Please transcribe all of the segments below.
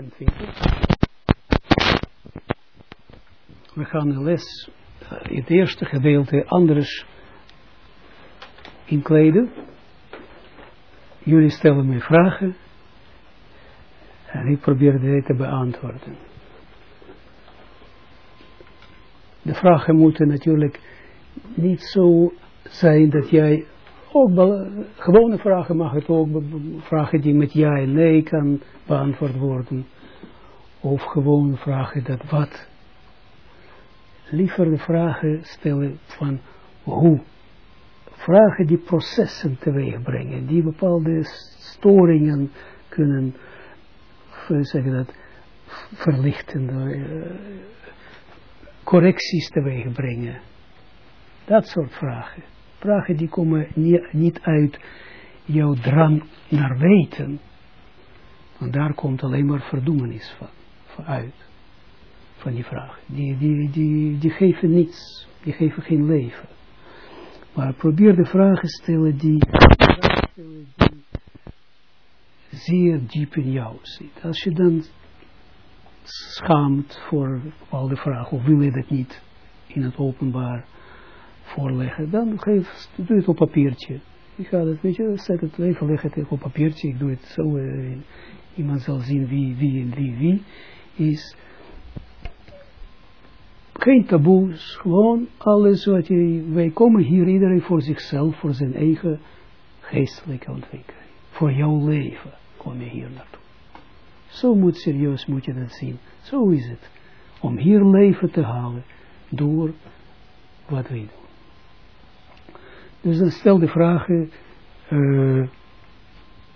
28. We gaan de les, in het eerste gedeelte, anders inkleden. Jullie stellen mij vragen. En ik probeer die te beantwoorden. De vragen moeten natuurlijk niet zo zijn dat jij ook gewone vragen mag het ook, vragen die met ja en nee kan beantwoord worden. Of gewoon vragen dat wat. Liever de vragen stellen van hoe. Vragen die processen teweeg brengen, die bepaalde storingen kunnen, zeggen dat, verlichten, uh, correcties teweeg brengen. Dat soort vragen. Vragen die komen niet uit jouw drang naar weten. Want daar komt alleen maar verdoemenis van, van uit. Van die vragen. Die, die, die, die geven niets. Die geven geen leven. Maar probeer de vragen stellen die, stellen die zeer diep in jou zit. Als je dan schaamt voor bepaalde vragen, of wil je dat niet in het openbaar voorleggen, dan geef, doe het op papiertje. Ik ga het, weet je, zet het even, leg het op papiertje, ik doe het zo, uh, iemand zal zien wie, wie en wie, wie is. Geen taboes, gewoon alles wat je, wij komen hier iedereen voor zichzelf, voor zijn eigen geestelijke ontwikkeling. Voor jouw leven kom je hier naartoe. Zo moet serieus moet je dat zien. Zo is het. Om hier leven te halen door wat wij doen. Dus dan stel de vragen uh,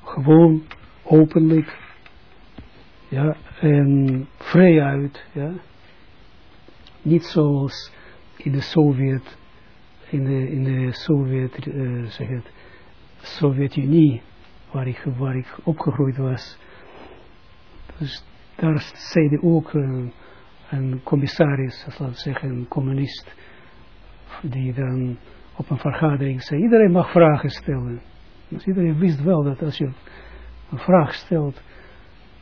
gewoon, openlijk, ja, en vrij uit, ja. Niet zoals in de Sovjet, in de, in de Sovjet, uh, zeg het, Sovjet-Unie, waar ik, waar ik opgegroeid was. Dus daar zeiden ook uh, een commissaris, laten we zeggen, een communist, die dan op een vergadering zei, iedereen mag vragen stellen. Dus iedereen wist wel dat als je een vraag stelt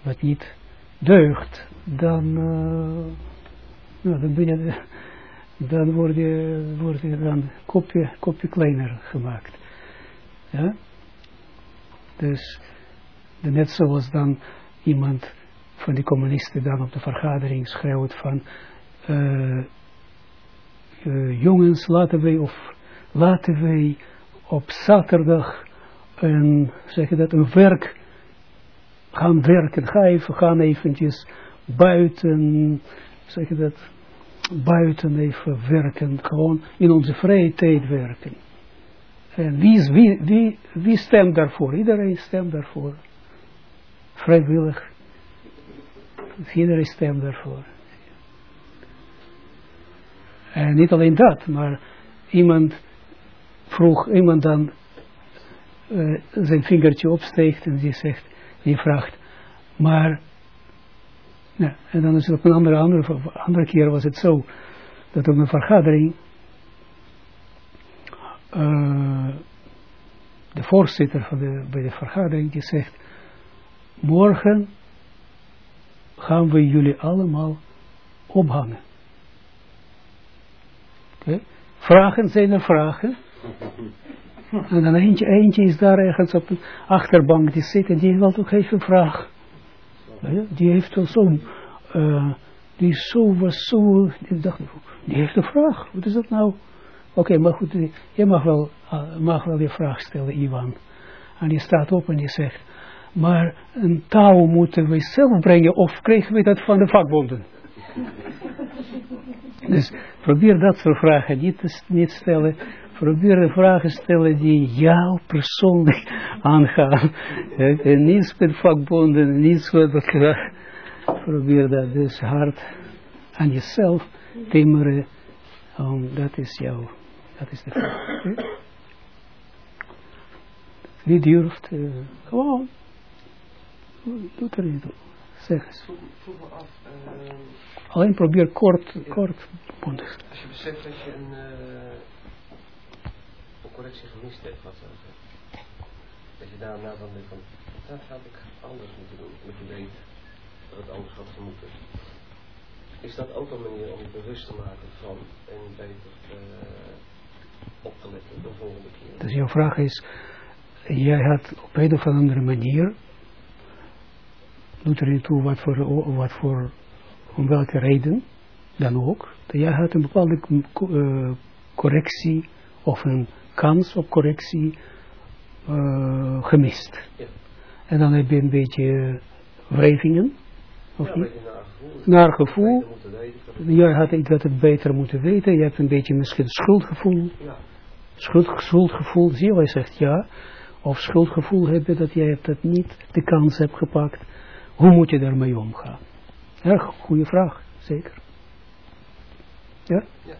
wat niet deugt, dan, uh, nou, dan, ben je, dan word je, dan kopje, kopje kleiner gemaakt. Ja? Dus net zoals dan iemand van die communisten dan op de vergadering schreeuwt van uh, uh, jongens laten wij of laten wij op zaterdag een, zeg je dat, een werk gaan werken. Ga even, gaan eventjes buiten, zeg je dat, buiten even werken. Gewoon in onze vrije tijd werken. En wie, wie, wie, wie stemt daarvoor? Iedereen stemt daarvoor. Vrijwillig. Iedereen stemt daarvoor. En niet alleen dat, maar iemand vroeg iemand dan uh, zijn vingertje opsteekt en die zegt, die vraagt, maar, en dan is het op een andere, andere, andere keer was het zo, dat op een vergadering, uh, de voorzitter van de, bij de vergadering, die zegt, morgen gaan we jullie allemaal ophangen. Vragen zijn er vragen. En dan eentje, eentje is daar ergens op de achterbank die zit en die wil toch even een vraag. Die heeft wel zo'n, uh, die zo was zo, die dacht, die heeft een vraag. Wat is dat nou? Oké, okay, maar goed, je mag wel, uh, mag wel je vraag stellen, Ivan. En die staat op en die zegt, maar een touw moeten we zelf brengen of kregen we dat van de vakbonden? dus probeer dat soort vragen niet te niet stellen Probeer vragen stellen die jou persoonlijk aangaan. En niets met vakbonden, niets met dat. Probeer dat dus hard aan jezelf timmeren. Um, dat is jou. Dat is de vraag. Wie durft, uh, gewoon. Doe er niet toe. Zeg eens. Alleen probeer kort, kort, bondig. Als je beseft dat je een... Correctie gemist hebt, wat Dat je daarna dan denkt van, dat had ik anders moeten doen, met je weet. achter het oogschap te moeten. Is dat ook een manier om je bewust te maken van en beter eh, op te letten de volgende keer? Dus jouw vraag is, jij had op een of andere manier, doet er niet toe wat voor, wat voor, om welke reden dan ook, dat jij had een bepaalde uh, correctie of een kans op correctie uh, gemist. Ja. En dan heb je een beetje wrijvingen, of Ja, niet? naar gevoel. Jij had iets wat het beter moeten weten. Je hebt een beetje misschien schuldgevoel. Ja, Schuld, schuldgevoel, zie je, hij zegt ja. Of schuldgevoel hebben dat jij hebt dat niet de kans hebt gepakt. Hoe moet je daarmee omgaan? Erg goede vraag, zeker. Ja? ja,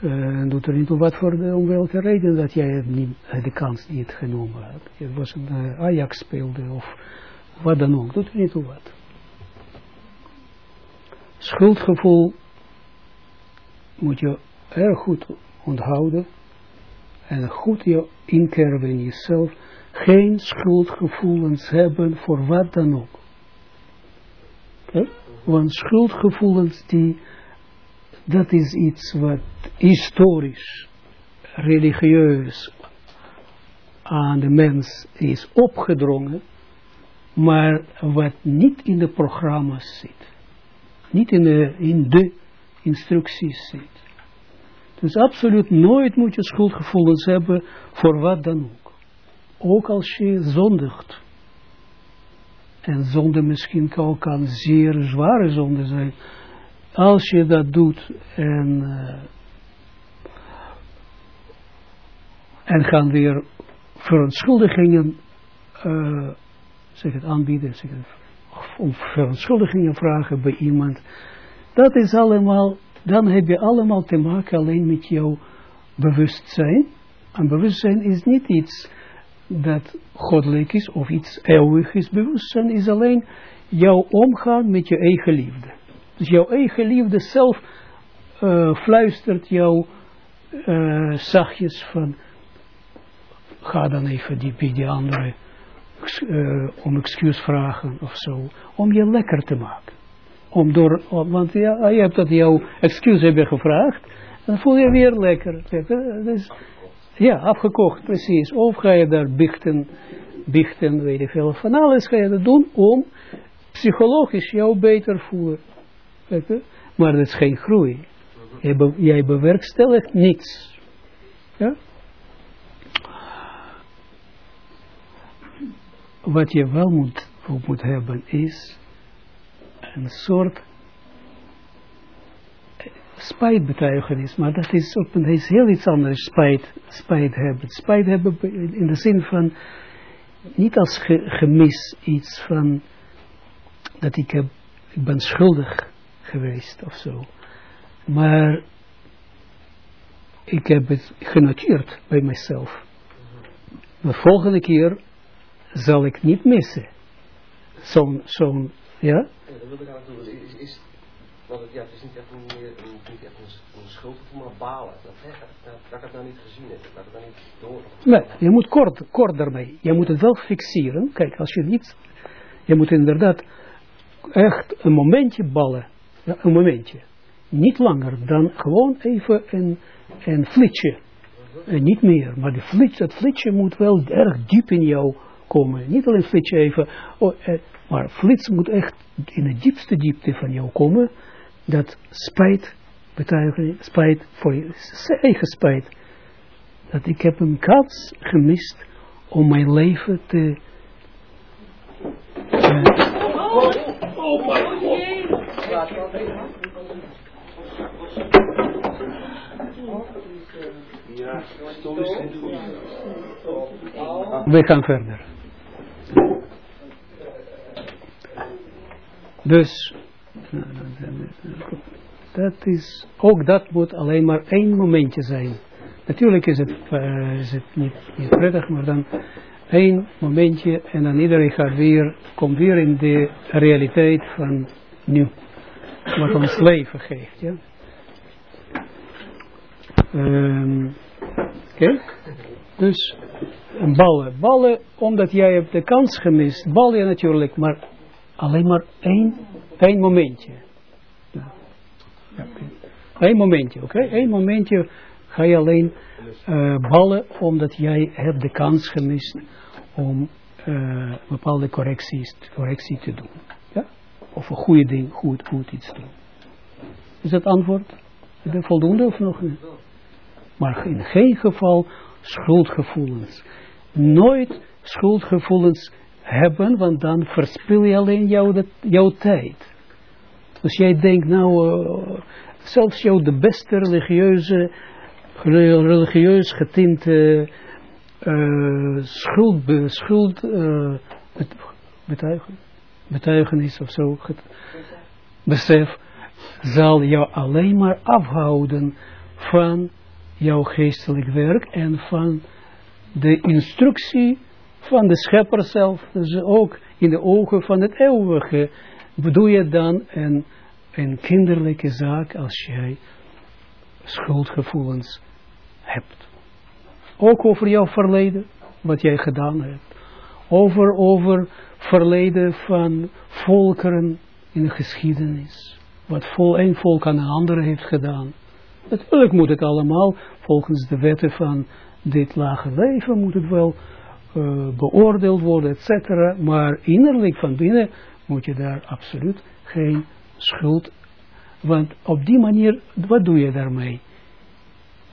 Eh, En doet er niet toe wat voor de, om welke reden dat jij niet, eh, de kans niet genomen hebt. Het was een eh, Ajax speelde of wat dan ook. Doet er niet toe wat. Schuldgevoel moet je erg goed onthouden en goed je inkerven in jezelf. Geen schuldgevoelens hebben voor wat dan ook. Want schuldgevoelens die dat is iets wat historisch, religieus aan de mens is opgedrongen, maar wat niet in de programma's zit. Niet in de, in de instructies zit. Dus absoluut nooit moet je schuldgevoelens hebben voor wat dan ook. Ook als je zondigt. En zonde misschien kan, kan zeer zware zonde zijn als je dat doet en, uh, en gaan weer verontschuldigingen uh, zeg het aanbieden, zeg het, om verontschuldigingen vragen bij iemand, dat is allemaal, dan heb je allemaal te maken alleen met jouw bewustzijn. En bewustzijn is niet iets dat goddelijk is of iets eeuwig is. Bewustzijn is alleen jouw omgaan met je eigen liefde. Dus jouw eigen liefde zelf uh, fluistert jou uh, zachtjes van ga dan even die, bij die andere uh, om excuus vragen of zo. Om je lekker te maken. Om door, want ja, je hebt dat jouw excuus hebben gevraagd. Dan voel je weer lekker. Dus, ja, afgekocht, precies. Of ga je daar bichten, bichten, weet ik veel. Van alles ga je dat doen om psychologisch jou beter voelen. Maar dat is geen groei. Jij, be, jij bewerkstelligt niets. Ja? Wat je wel moet, moet hebben is een soort spijtbetuigenis, maar dat is, op, dat is heel iets anders, spijt, spijt hebben. Spijt hebben in de zin van, niet als ge, gemis iets van, dat ik, heb, ik ben schuldig geweest of zo. Maar ik heb het genoteerd bij mezelf. De volgende keer zal ik niet missen. Zo'n, zo'n, ja? Ja, dat wil ik eigenlijk doen. Is, is, want het, ja, het is niet echt een, meer, een, niet echt een, een schuldgevoel, maar balen. Dat, hè, dat, dat ik het nou niet gezien heb, dat ik het nou niet door Nee, je moet kort, kort daarmee. Je moet het wel fixeren. Kijk, als je niet, je moet inderdaad echt een momentje ballen. Een momentje. Niet langer dan gewoon even een, een flitsje. En niet meer. Maar de flits, dat flitsje moet wel erg diep in jou komen. Niet alleen flitsje even. Oh, eh, maar flits moet echt in de diepste diepte van jou komen. Dat spijt betuigen. Spijt voor je eigen spijt. Dat ik heb een kans gemist om mijn leven te... Uh, oh my god! We gaan verder. Dus, dat is, ook dat moet alleen maar één momentje zijn. Natuurlijk is het, uh, is het niet, niet prettig, maar dan één momentje en dan iedereen gaat weer, komt weer in de realiteit van nu. Wat ons leven geeft, ja. Um? Dus ballen. Ballen, omdat jij hebt de kans gemist. Bal je natuurlijk, maar alleen maar één, één momentje. Ja. Eén momentje, oké? Eén momentje ga je alleen eh, ballen omdat jij hebt de kans gemist om eh, bepaalde correcties, correctie te doen. Of een goede ding, goed, goed iets doen. Is dat antwoord? Dat voldoende of nog niet? Maar in geen geval schuldgevoelens. Nooit schuldgevoelens hebben, want dan verspil je alleen jouw, tijd. Dus jij denkt nou, uh, zelfs jouw de beste religieuze, religieus getinte uh, schuld, uh, betuigen, betuigenis of zo, besef, zal jou alleen maar afhouden van jouw geestelijk werk en van de instructie van de schepper zelf. Dus ook in de ogen van het eeuwige bedoel je dan een, een kinderlijke zaak als jij schuldgevoelens hebt. Ook over jouw verleden, wat jij gedaan hebt. Over, over verleden van volkeren in de geschiedenis. Wat vol een volk aan een andere heeft gedaan. Natuurlijk moet het allemaal, volgens de wetten van dit lage leven, moet het wel uh, beoordeeld worden, et cetera. Maar innerlijk van binnen moet je daar absoluut geen schuld. Want op die manier, wat doe je daarmee?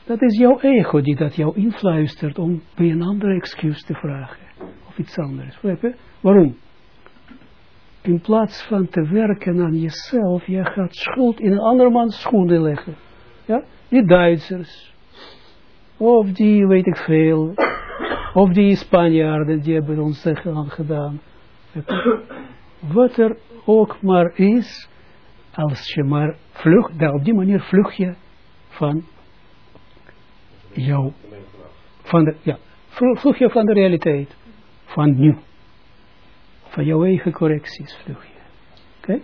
Dat is jouw ego die dat jou influistert om bij een ander excuus te vragen. Of iets anders. Waarom? In plaats van te werken aan jezelf, je gaat schuld in een andermans schoenen leggen. Ja? Die Duitsers. Of die, weet ik veel. Of die Spanjaarden, die hebben ons gedaan. Wat er ook maar is, als je maar vlucht, daar op die manier vlucht je van jou, van de, ja, vlucht je van de realiteit, van nu. Van jouw eigen correcties vlucht je. Oké? Okay?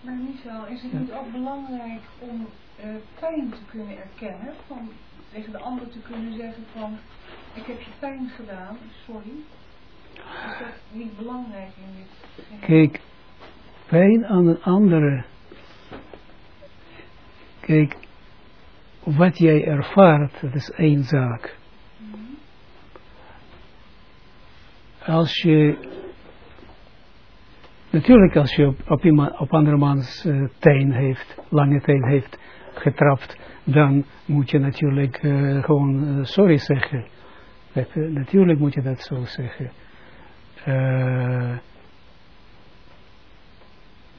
Maar Michel, is het niet ook belangrijk om uh, pijn te kunnen erkennen, van tegen de ander te kunnen zeggen van, ik heb je pijn gedaan, sorry. Is dat niet belangrijk in dit? Kijk, pijn aan een andere. Kijk, wat jij ervaart, dat is één zaak. Als je, natuurlijk als je op, op, iemand, op andermans uh, teen heeft, lange teen heeft getrapt, dan moet je natuurlijk uh, gewoon uh, sorry zeggen. Natuurlijk moet je dat zo zeggen.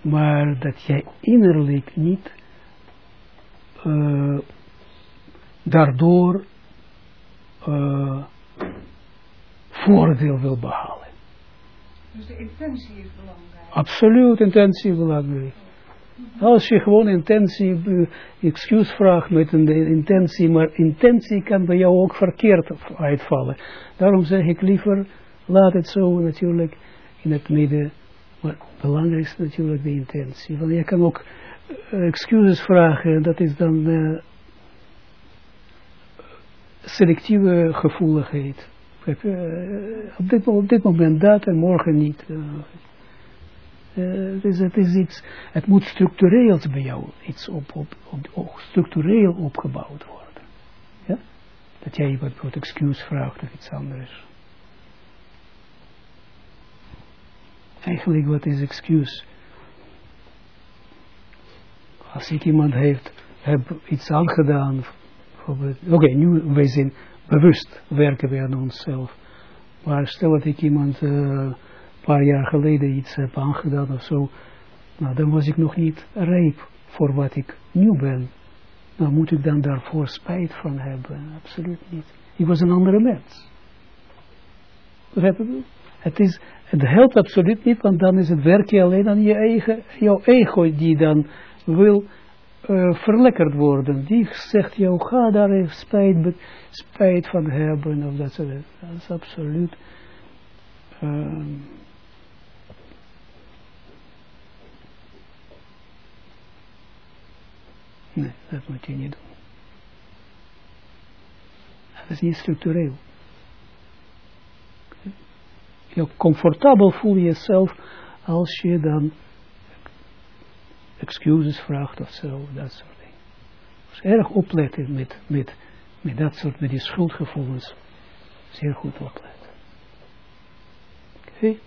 Maar dat jij innerlijk niet daardoor voordeel wil behalen. Dus de intentie is belangrijk? Absoluut, intentie is belangrijk. Als je gewoon intentie, excuus vraagt met een intentie, maar intentie kan bij jou ook verkeerd uitvallen. Daarom zeg ik liever, laat het zo natuurlijk in het midden. Maar het belangrijkste natuurlijk de intentie. Want je kan ook uh, excuses vragen, dat is dan uh, selectieve gevoeligheid. Uh, op, dit, moment dat en morgen niet. Dus het is iets, het moet structureel bij jou iets op, op, structureel opgebouwd worden. Ja? Dat jij wat excuus vraagt of iets anders. Eigenlijk wat is excuus? Als ik iemand heeft, heb iets aangedaan, oké, okay, nu wij zijn bewust werken we aan onszelf. Maar stel dat ik iemand uh, paar jaar geleden iets heb aangedaan of zo, nou dan was ik nog niet rijp voor wat ik nu ben. Nou moet ik dan daarvoor spijt van hebben? Absoluut niet. Ik was een andere mens. Het, is, het helpt absoluut niet, want dan is het werk je alleen aan je eigen, jouw ego die dan wil uh, verlekkerd worden. Die zegt jou, ga daar spijt, spijt van hebben of dat soort Dat is absoluut... Uh, Nee, dat moet je niet doen. Dat is niet structureel. Je comfortabel voel je jezelf als je dan excuses vraagt of zo, dat soort dingen. Dus erg opletten met, met, met dat soort, met die schuldgevoelens. Zeer goed opletten. Oké? Het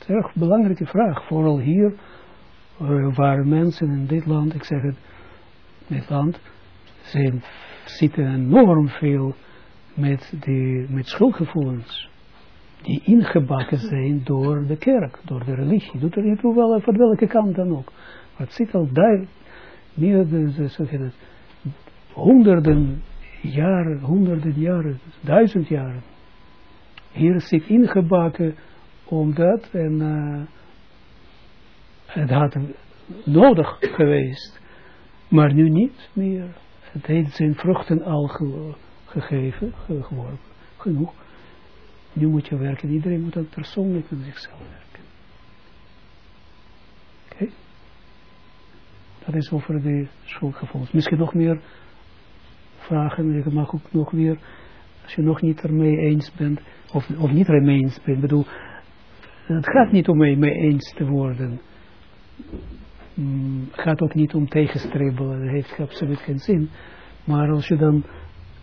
is een erg belangrijke vraag, vooral hier, uh, waar mensen in dit land, ik zeg het, dit land, ze zitten enorm veel met, die, met schuldgevoelens die ingebakken zijn door de kerk, door de religie. Doet er niet toe wel, van welke kant dan ook. Maar het zit al daar, meer dan, honderden jaren, honderden jaren, duizend jaren. Hier zit ingebakken omdat en uh, het had nodig geweest, maar nu niet meer. Het heeft zijn vruchten al ge gegeven, geworden, genoeg. Nu moet je werken. Iedereen moet dan persoonlijk aan zichzelf werken. Oké? Dat is over de schuldgevoelens. Misschien nog meer vragen. Ik mag ook nog weer, als je nog niet ermee eens bent, of, of niet ermee eens bent, bedoel, het gaat niet om mee, mee eens te worden. Mm, het gaat ook niet om tegenstribbelen, dat heeft absoluut geen zin. Maar als je dan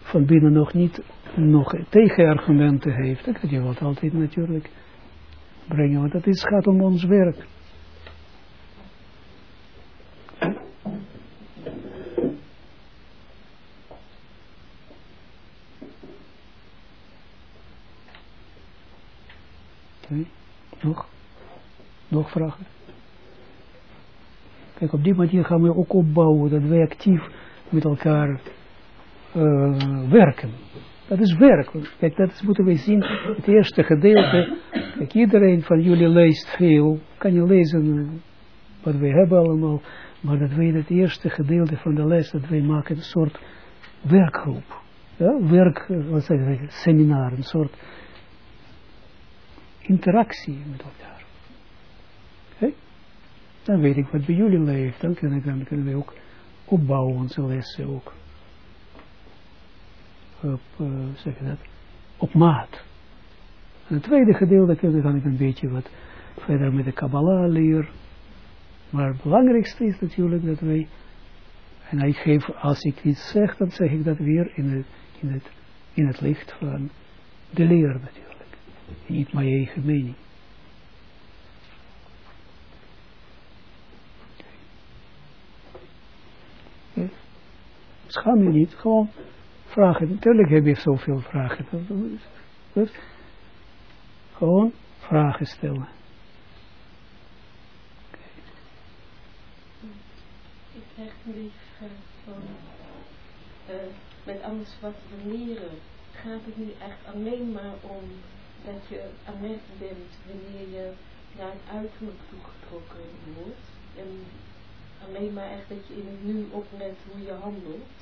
van binnen nog niet nog tegenargumenten heeft, dan je wat altijd natuurlijk brengen, want het is, gaat om ons werk. Nog? Nog vragen? Kijk, op die manier gaan we ook opbouwen dat wij actief met elkaar uh, werken. Dat is werk. Kijk, dat moeten we zien. Het eerste gedeelte. Kijk, iedereen van jullie leest veel. Kan je lezen wat we hebben allemaal. Maar dat wij het eerste gedeelte van de les, dat wij maken een soort werkgroep. Ja, werk, wat zeg ik, seminar, een soort interactie met elkaar. Okay? Dan weet ik wat bij jullie leeft. Dan kunnen, dan kunnen we ook opbouwen onze lessen ook op, uh, zeg je dat, op maat. Het tweede gedeelte kan ik een beetje wat verder met de Kabbalah leer. Maar het belangrijkste is natuurlijk dat wij, en ik geef, als ik iets zeg, dan zeg ik dat weer in het, in het, in het licht van de leer natuurlijk. Niet mijn eigen mening. Schaam je niet, gewoon vragen. Natuurlijk heb je zoveel vragen. Dus, gewoon vragen stellen. Ik krijg een beetje van, uh, met alles wat we leren, gaat het nu echt alleen maar om dat je alert bent wanneer je naar het uiterlijk toegetrokken wordt. En alleen maar echt dat je in het nu oplet hoe je handelt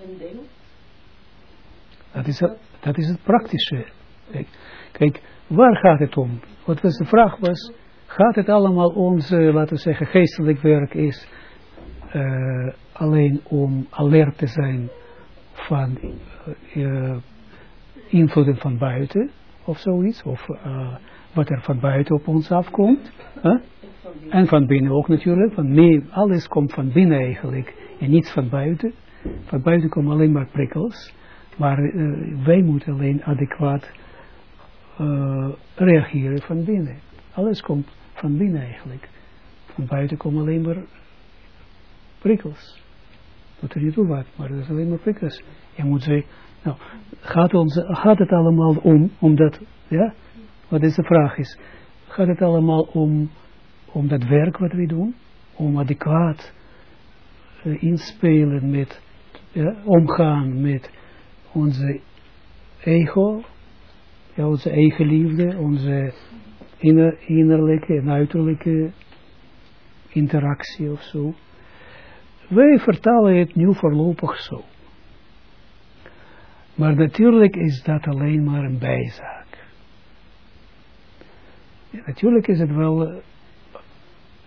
en denkt. Dat is dat is het praktische. Kijk, waar gaat het om? Wat was de vraag was, gaat het allemaal ons, laten we zeggen, geestelijk werk is uh, alleen om alert te zijn van uh, invloeden van buiten of zoiets, of wat er van buiten op ons afkomt. En van binnen ook natuurlijk, want nee, alles komt van binnen eigenlijk en niets van buiten. Van buiten komen alleen maar prikkels. Maar uh, wij moeten alleen adequaat uh, reageren van binnen. Alles komt van binnen eigenlijk. Van buiten komen alleen maar prikkels. Doet er niet toe wat, maar dat is alleen maar prikkels. Je moet zeggen, nou, gaat, ons, gaat het allemaal om, omdat, ja, wat is de vraag is, gaat het allemaal om, om dat werk wat we doen, om adequaat uh, inspelen met, omgaan met onze ego, onze eigen liefde, onze inner, innerlijke en uiterlijke interactie of zo. Wij vertalen het nu voorlopig zo. Maar natuurlijk is dat alleen maar een bijzaak. Natuurlijk is het wel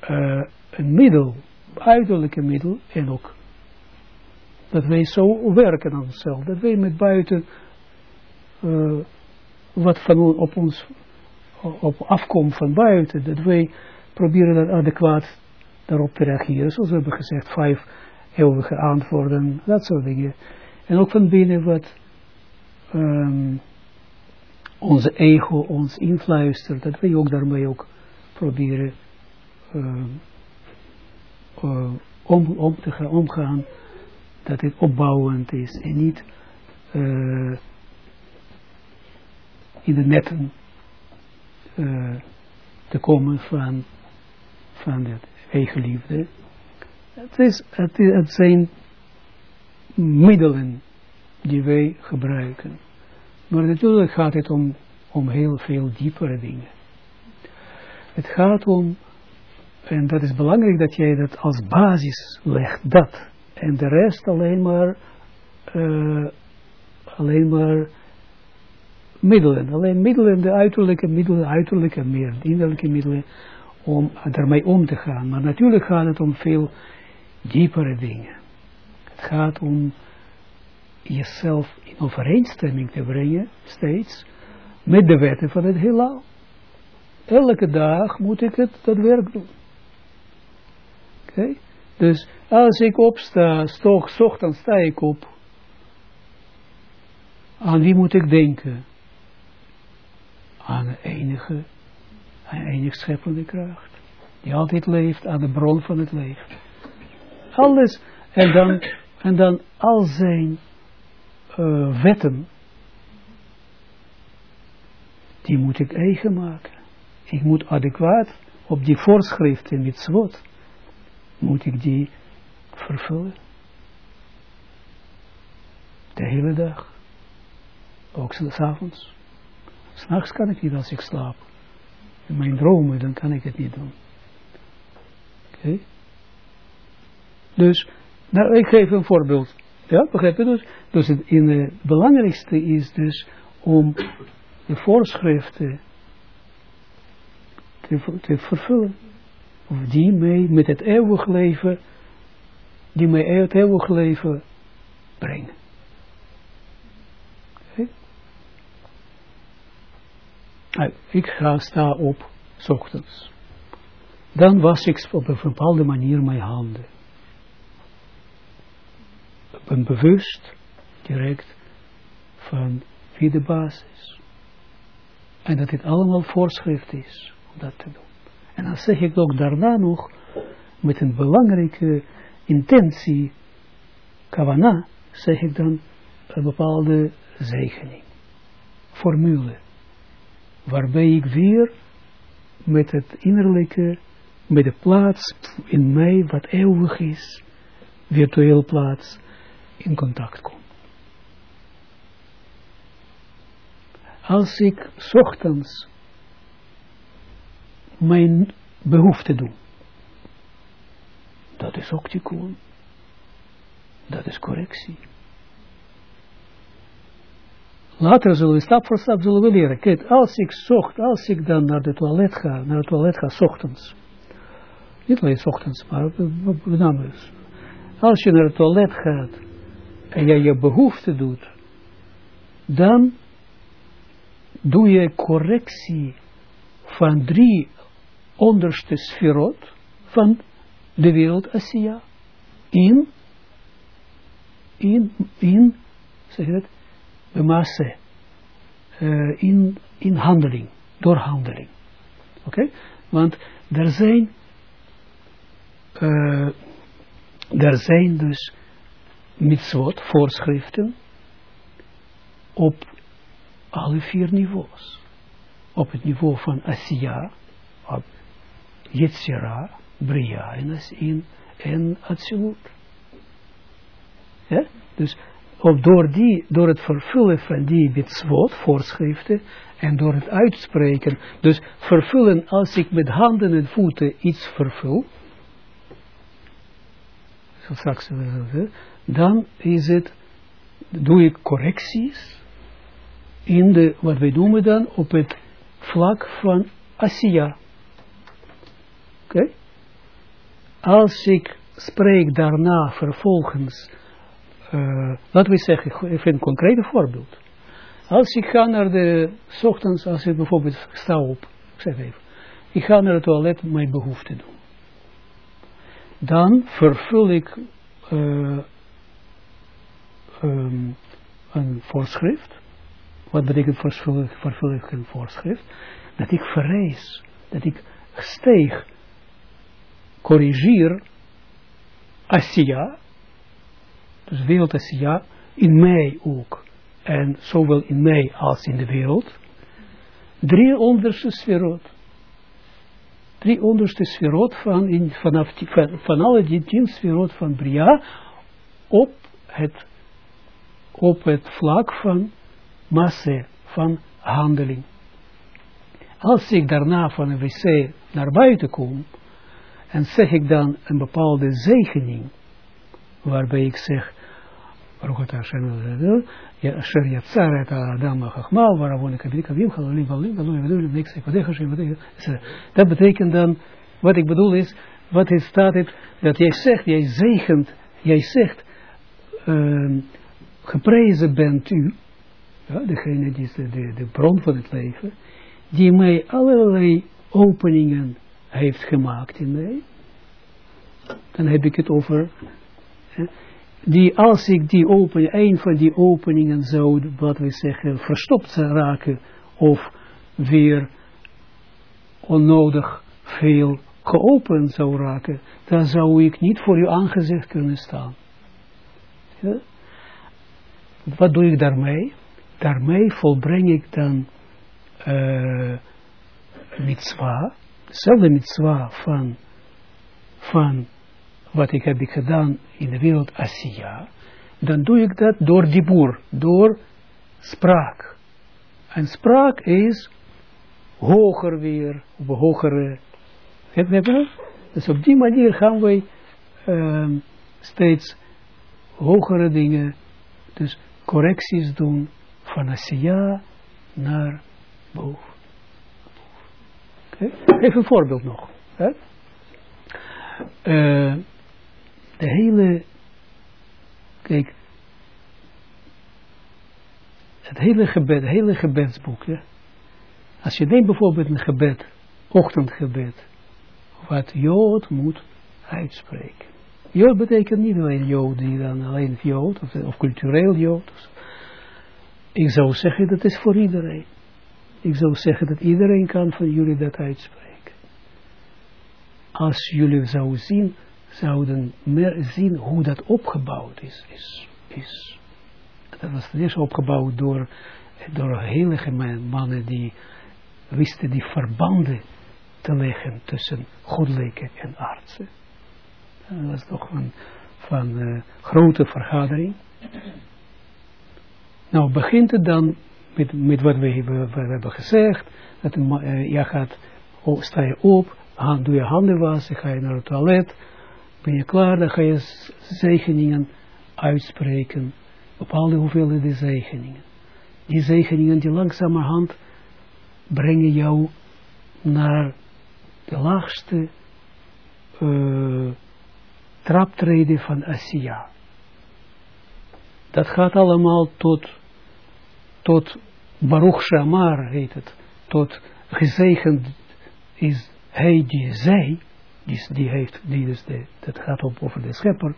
uh, een middel, uiterlijke middel en ook dat wij zo werken aan onszelf. Dat wij met buiten uh, wat van op ons op afkomt van buiten, dat wij proberen adequaat daarop te reageren. Zoals we hebben gezegd, vijf eeuwige antwoorden, dat soort dingen. En ook van binnen wat um, onze ego ons influistert, dat wij ook daarmee ook proberen uh, uh, om, om te gaan, omgaan, dat het opbouwend is en niet uh, in de netten te komen van, van het eigen liefde. Het, is, het, is, het zijn middelen die wij gebruiken. Maar natuurlijk gaat het om, om heel veel diepere dingen. Het gaat om, en dat is belangrijk dat jij dat als basis legt, dat. En de rest alleen maar, uh, alleen maar middelen. Alleen middelen, de uiterlijke middelen, uiterlijke meer, innerlijke middelen, om daarmee om te gaan. Maar natuurlijk gaat het om veel diepere dingen. Het gaat om jezelf in overeenstemming te brengen, steeds, met de wetten van het heelal. Elke dag moet ik het, dat werk doen. Oké? Dus als ik opsta, toch, ochtends sta ik op. Aan wie moet ik denken? Aan de enige, aan de enige scheppende kracht. Die altijd leeft aan de bron van het leven. Alles. En dan, en dan al zijn uh, wetten, die moet ik eigen maken. Ik moet adequaat op die voorschriften met zwot, moet ik die vervullen. De hele dag. Ook s'avonds. S'nachts kan ik niet als ik slaap. In mijn dromen, dan kan ik het niet doen. Oké. Dus, nou, ik geef een voorbeeld. Ja, begrijp je dus? Dus het, in het belangrijkste is dus om de voorschriften te, te vervullen. Die mij met het eeuwig leven, die mij het eeuwig leven brengen. Ik ga sta op, s ochtends. Dan was ik op een bepaalde manier mijn handen ben bewust, direct, van wie de baas is. En dat dit allemaal voorschrift is om dat te doen. En dan zeg ik ook daarna nog, met een belangrijke intentie, kavana, zeg ik dan een bepaalde zegening, formule, waarbij ik weer met het innerlijke, met de plaats in mij wat eeuwig is, virtueel plaats, in contact kom. Als ik ochtends mijn behoefte doe, dat is ook. Dat is correctie. Later zullen we stap voor stap zullen we leren. Kijk, als ik zocht, als ik dan naar de toilet ga, naar het toilet ga, ochtends. Niet alleen ochtends, maar met name. Als je naar het toilet gaat, en jij je behoefte doet, dan doe je correctie van drie onderste sferot van de wereld Asia. In, in, in, zeg je het, de massa, uh, in, in handeling, door handeling. Oké? Want er zijn, uh, er zijn dus mitzvot, voorschriften, op alle vier niveaus. Op het niveau van Asiya, op Yetzira, Bria en, in, en Atsilut. Dus door, die, door het vervullen van die mitzvot, voorschriften, en door het uitspreken, dus vervullen als ik met handen en voeten iets vervul, straks, dan is het, doe ik correcties in de, wat wij noemen dan, op het vlak van Asiya. Als ik spreek daarna vervolgens, uh, laten we zeggen, even een concreet voorbeeld. Als ik ga naar de, ochtends, als ik bijvoorbeeld sta op, zeg even. Ik ga naar het toilet mijn behoefte doen. Dan vervul ik uh, um, een voorschrift. Wat betekent vervul, vervul ik een voorschrift? Dat ik verrees, dat ik steeg, corrigeer, Asiya, dus wereld Asiya, in mij ook. En zowel in mij als in de wereld. Drie onderste sferot. Drie onderste sferot van, in, vanaf, van, alle die tien sferot van Bria op het, op het vlak van massa, van handeling. Als ik daarna van een wc naar buiten kom, en zeg ik dan een bepaalde zegening, waarbij ik zeg, Baruch Hashem, Asher Yatzar et Adam Chachmal, Varavon Ekabrik Avim, Chalalim Valim, Valim Valim, Niks Ekadech Hashem, Dat betekent dan, wat ik bedoel is, wat is staat het, dat jij zegt, jij zegent, jij zegt, uh, geprezen bent u, ja, degene die is de, de, de bron van het leven, die mij allerlei openingen heeft gemaakt in mij, dan heb ik het over, die als ik die open, een van die openingen zou, wat we zeggen, verstopt raken, of weer onnodig veel geopend zou raken, dan zou ik niet voor uw aangezicht kunnen staan. Wat doe ik daarmee? Daarmee volbreng ik dan uh, mitzwa, dezelfde mitzwa van, van wat ik heb gedaan in de wereld Asiya, dan doe ik dat door die boer, door spraak. En spraak is hoger weer, op hogere, Dus op die manier gaan wij um, steeds hogere dingen, dus correcties doen van Asiya naar boven. Even een voorbeeld nog. Hè? Uh, de hele, kijk, het hele gebed, het hele gebedsboek. Als je neemt bijvoorbeeld een gebed, ochtendgebed, wat Jood moet uitspreken. Jood betekent niet alleen Jood, die dan alleen Jood, of, of cultureel Jood. Ik zou zeggen dat is voor iedereen. Ik zou zeggen dat iedereen kan van jullie dat uitspreken. Als jullie zouden zien zouden meer zien hoe dat opgebouwd is. is, is. Dat was ten eerste opgebouwd door, door heilige mannen die wisten die verbanden te leggen tussen goddelijke en aardse. Dat was toch een van uh, grote vergadering. Nou begint het dan met, met wat we, we, hebben gezegd. Dat uh, je gaat, sta je op, doe je handen wassen, ga je naar het toilet ben je klaar, dan ga je zegeningen uitspreken. Bepaalde hoeveelheden zegeningen. Die zegeningen die langzamerhand brengen jou naar de laagste uh, traptreden van Asiya. Dat gaat allemaal tot, tot Baruch Shamar heet het. Tot gezegend is hij die zij die, die heeft, die dus de, dat gaat op over de schepper,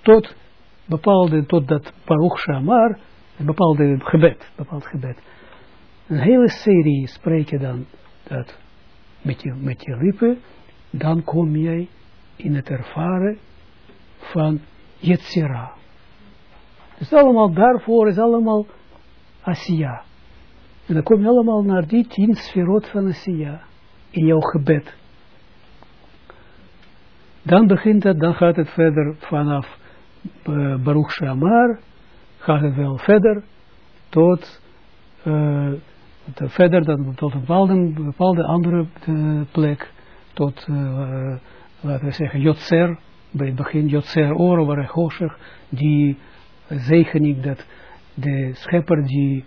tot bepaalde, tot dat Baruch Shamar, een bepaalde gebed, bepaald gebed. Een hele serie spreken dan dat met je, met je lippen, dan kom jij in het ervaren van Yetzira. Dus allemaal daarvoor is allemaal Asiya. En dan kom je allemaal naar die tien sferot van Asiya in jouw gebed. Dan begint het, dan gaat het verder vanaf uh, Baruch Shamar, gaat het wel verder tot, uh, verder dan tot een bepaalde, andere uh, plek, tot, laten we zeggen, Jotzer, bij het begin Jotzer Oro, waar die zegening dat de schepper die,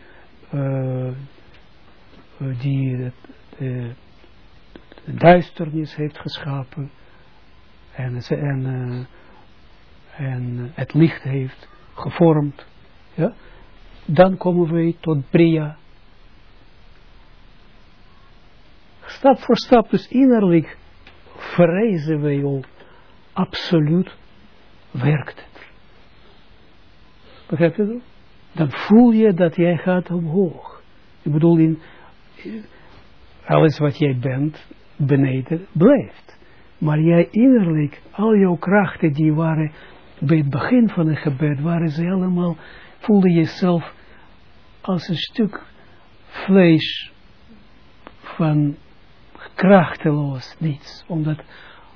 die de, de, duisternis heeft geschapen, en, en, uh, en het licht heeft gevormd, ja, dan komen wij tot Bria. stap voor stap, dus innerlijk verrijzen wij al absoluut werkt het. Begrijp je dat? Dan voel je dat jij gaat omhoog. Ik bedoel, in, alles wat jij bent, beneden, blijft. Maar jij innerlijk, al jouw krachten die waren bij het begin van het gebed, waren ze allemaal, voelde jezelf als een stuk vlees van krachteloos, niets. Omdat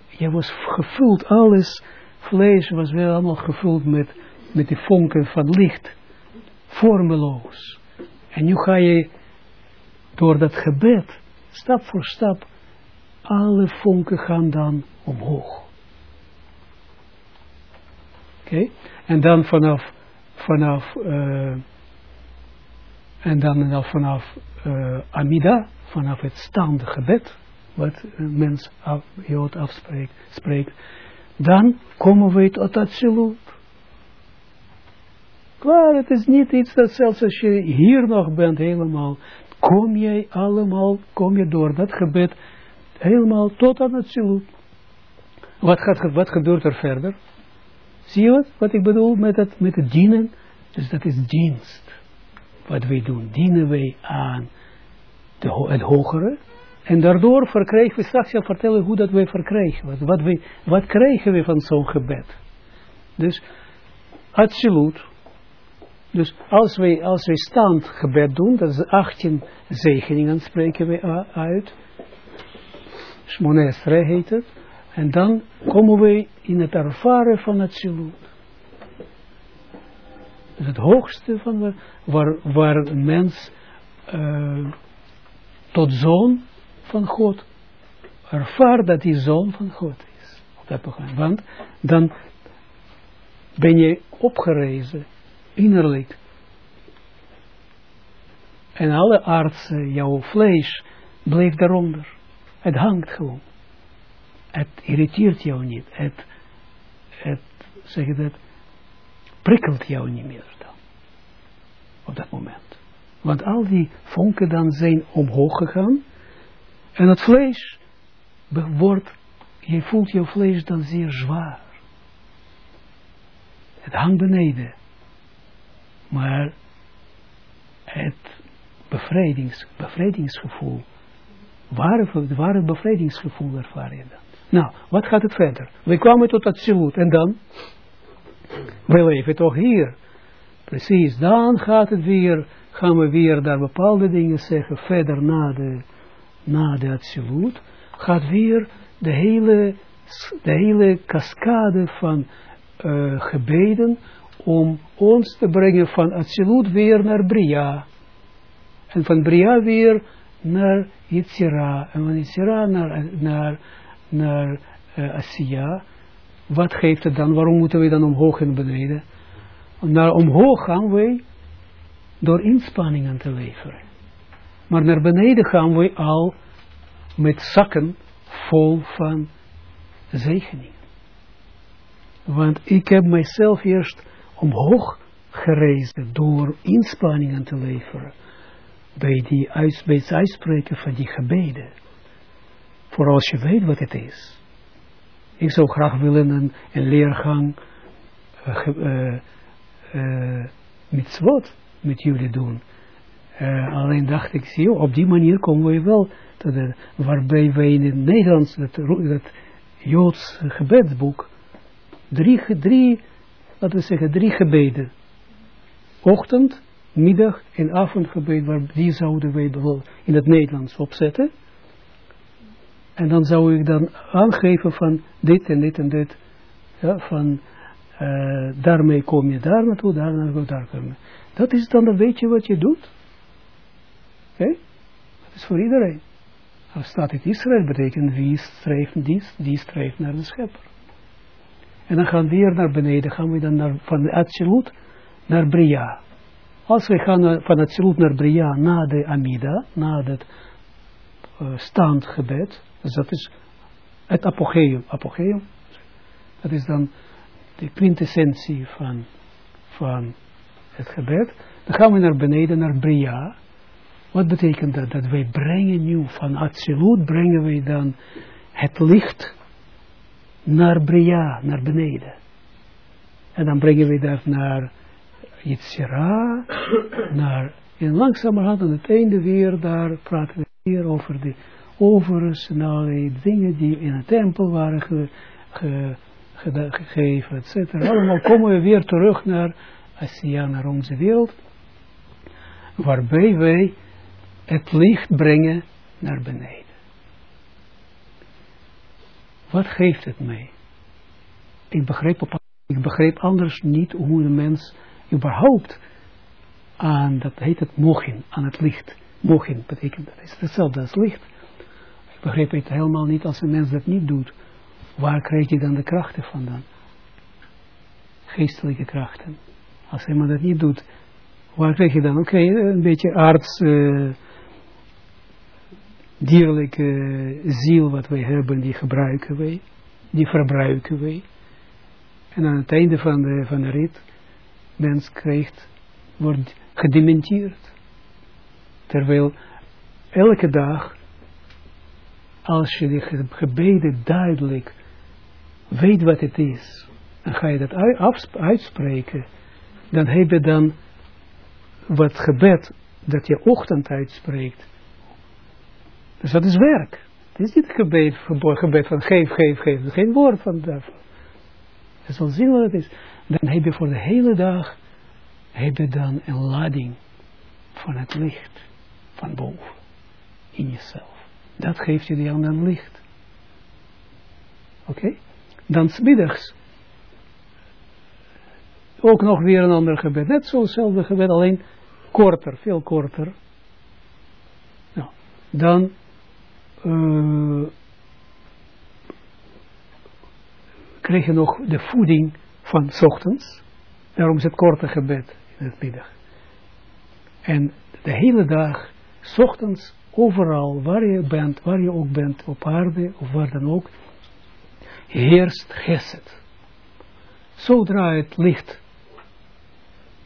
je was gevuld, alles vlees was wel allemaal gevuld met, met die vonken van licht, vormeloos. En nu ga je door dat gebed, stap voor stap, alle vonken gaan dan omhoog. Oké, en dan vanaf, vanaf, uh, en dan vanaf uh, Amida, vanaf het staande gebed, wat een mens, af, Jood afspreekt, spreekt, dan komen we tot absoluut. Klaar, het is niet iets dat zelfs als je hier nog bent helemaal, kom je allemaal, kom je door dat gebed helemaal tot aan het absoluut. Wat, gaat, wat gebeurt er verder? Zie je wat, wat ik bedoel met het, met dienen? Dus dat is dienst. Wat wij doen, dienen wij aan de, het hogere. En daardoor verkrijgen we, straks zal vertellen hoe dat wij verkrijgen. Wat, wat, wat krijgen we van zo'n gebed? Dus, absoluut. Dus als wij, als wij staand gebed doen, dat is 18 zegeningen spreken we uit. Shmonesre heet het. En dan komen we in het ervaren van het absoluut. Dus het hoogste van waar, waar een mens uh, tot zoon van God ervaart dat hij zoon van God is. Dat. Want dan ben je opgerezen, innerlijk. En alle artsen, jouw vlees, bleef daaronder. Het hangt gewoon. Het irriteert jou niet. Het, het zeg je dat, prikkelt jou niet meer dan. Op dat moment. Want al die vonken dan zijn omhoog gegaan. En het vlees wordt, je voelt je vlees dan zeer zwaar. Het hangt beneden. Maar het bevrijdings, bevrijdingsgevoel, ware, ware bevrijdingsgevoel ervaar dan. Nou, wat gaat het verder? We kwamen tot dat en dan, we leven toch hier. Precies, dan gaat het weer, gaan we weer daar bepaalde dingen zeggen, verder na de, na de absolute, gaat weer de hele, de hele cascade van uh, gebeden om ons te brengen van absolute weer naar Bria. En van Bria weer naar Yitzira. En van Yitzira naar, naar, naar uh, Asiya. Wat geeft het dan? Waarom moeten we dan omhoog en beneden? Naar omhoog gaan wij door inspanningen te leveren. Maar naar beneden gaan we al met zakken vol van zegeningen. Want ik heb mijzelf eerst omhoog gerezen door inspanningen te leveren. Bij, die bij het uitspreken van die gebeden. Vooral als je weet wat het is. Ik zou graag willen een, een leergang uh, uh, uh, mitzvot met jullie doen. Uh, alleen dacht ik, zie op die manier komen we wel, waarbij wij in het Nederlands, dat, dat Joods gebedsboek, drie, drie, laten we zeggen, drie gebeden. Ochtend, middag en avondgebed, waar die zouden wij in het Nederlands opzetten. En dan zou ik dan aangeven van dit en dit en dit, van uh, daarmee kom je daar naartoe, daar naartoe, daar kom je. Dat is dan, dan weet je wat je doet. Oké? Dat is voor iedereen. Als staat het Israël betekent wie streeft die, die streeft naar de schepper. En dan gaan we weer naar beneden, gaan we dan naar, van Absolute naar Bria. Als we gaan van Absolute naar Bria, na de Amida, na het uh, standgebed, dus dat is het apogeum. Apogeum, dat is dan de quintessentie van, van het gebed. Dan gaan we naar beneden, naar Bria. Wat betekent dat? Dat wij brengen nu van absoluut brengen wij dan het licht naar Bria, naar beneden. En dan brengen we dat naar Yitzhira, naar, en langzamerhand aan het einde weer, daar praten we weer over de overigens en dingen die in de tempel waren ge, ge, ge, gegeven, etc. Allemaal komen we weer terug naar Asia, naar onze wereld, waarbij wij het licht brengen naar beneden. Wat geeft het mij? Ik begreep, op, ik begreep anders niet hoe de mens überhaupt aan, dat heet het mochin, aan het licht. Mochin betekent dat, is hetzelfde als licht. Ik begreep het helemaal niet als een mens dat niet doet. Waar krijg je dan de krachten vandaan? Geestelijke krachten. Als iemand dat niet doet, waar krijg je dan? Oké, een beetje arts, uh, dierlijke ziel wat wij hebben, die gebruiken wij, die verbruiken wij. En aan het einde van de, van de rit, mens krijgt, wordt gedementeerd. Terwijl elke dag, als je de gebeden duidelijk weet wat het is, en ga je dat uitspreken, dan heb je dan wat gebed dat je ochtend uitspreekt, dus dat is werk. Het is niet gebed, gebed van geef, geef, geef. Er geen woord van daarvan. Je zal zien wat het is. Dan heb je voor de hele dag, heb je dan een lading van het licht van boven in jezelf. Dat geeft je die aan licht. Oké? Okay? Dan smiddags ook nog weer een ander gebed. Net zo'nzelfde gebed, alleen korter, veel korter. Nou, dan uh, kreeg je nog de voeding van ochtends. Daarom is het korte gebed in het middag. En de hele dag, ochtends, overal, waar je bent, waar je ook bent, op aarde of waar dan ook, heerst geset. Zodra het licht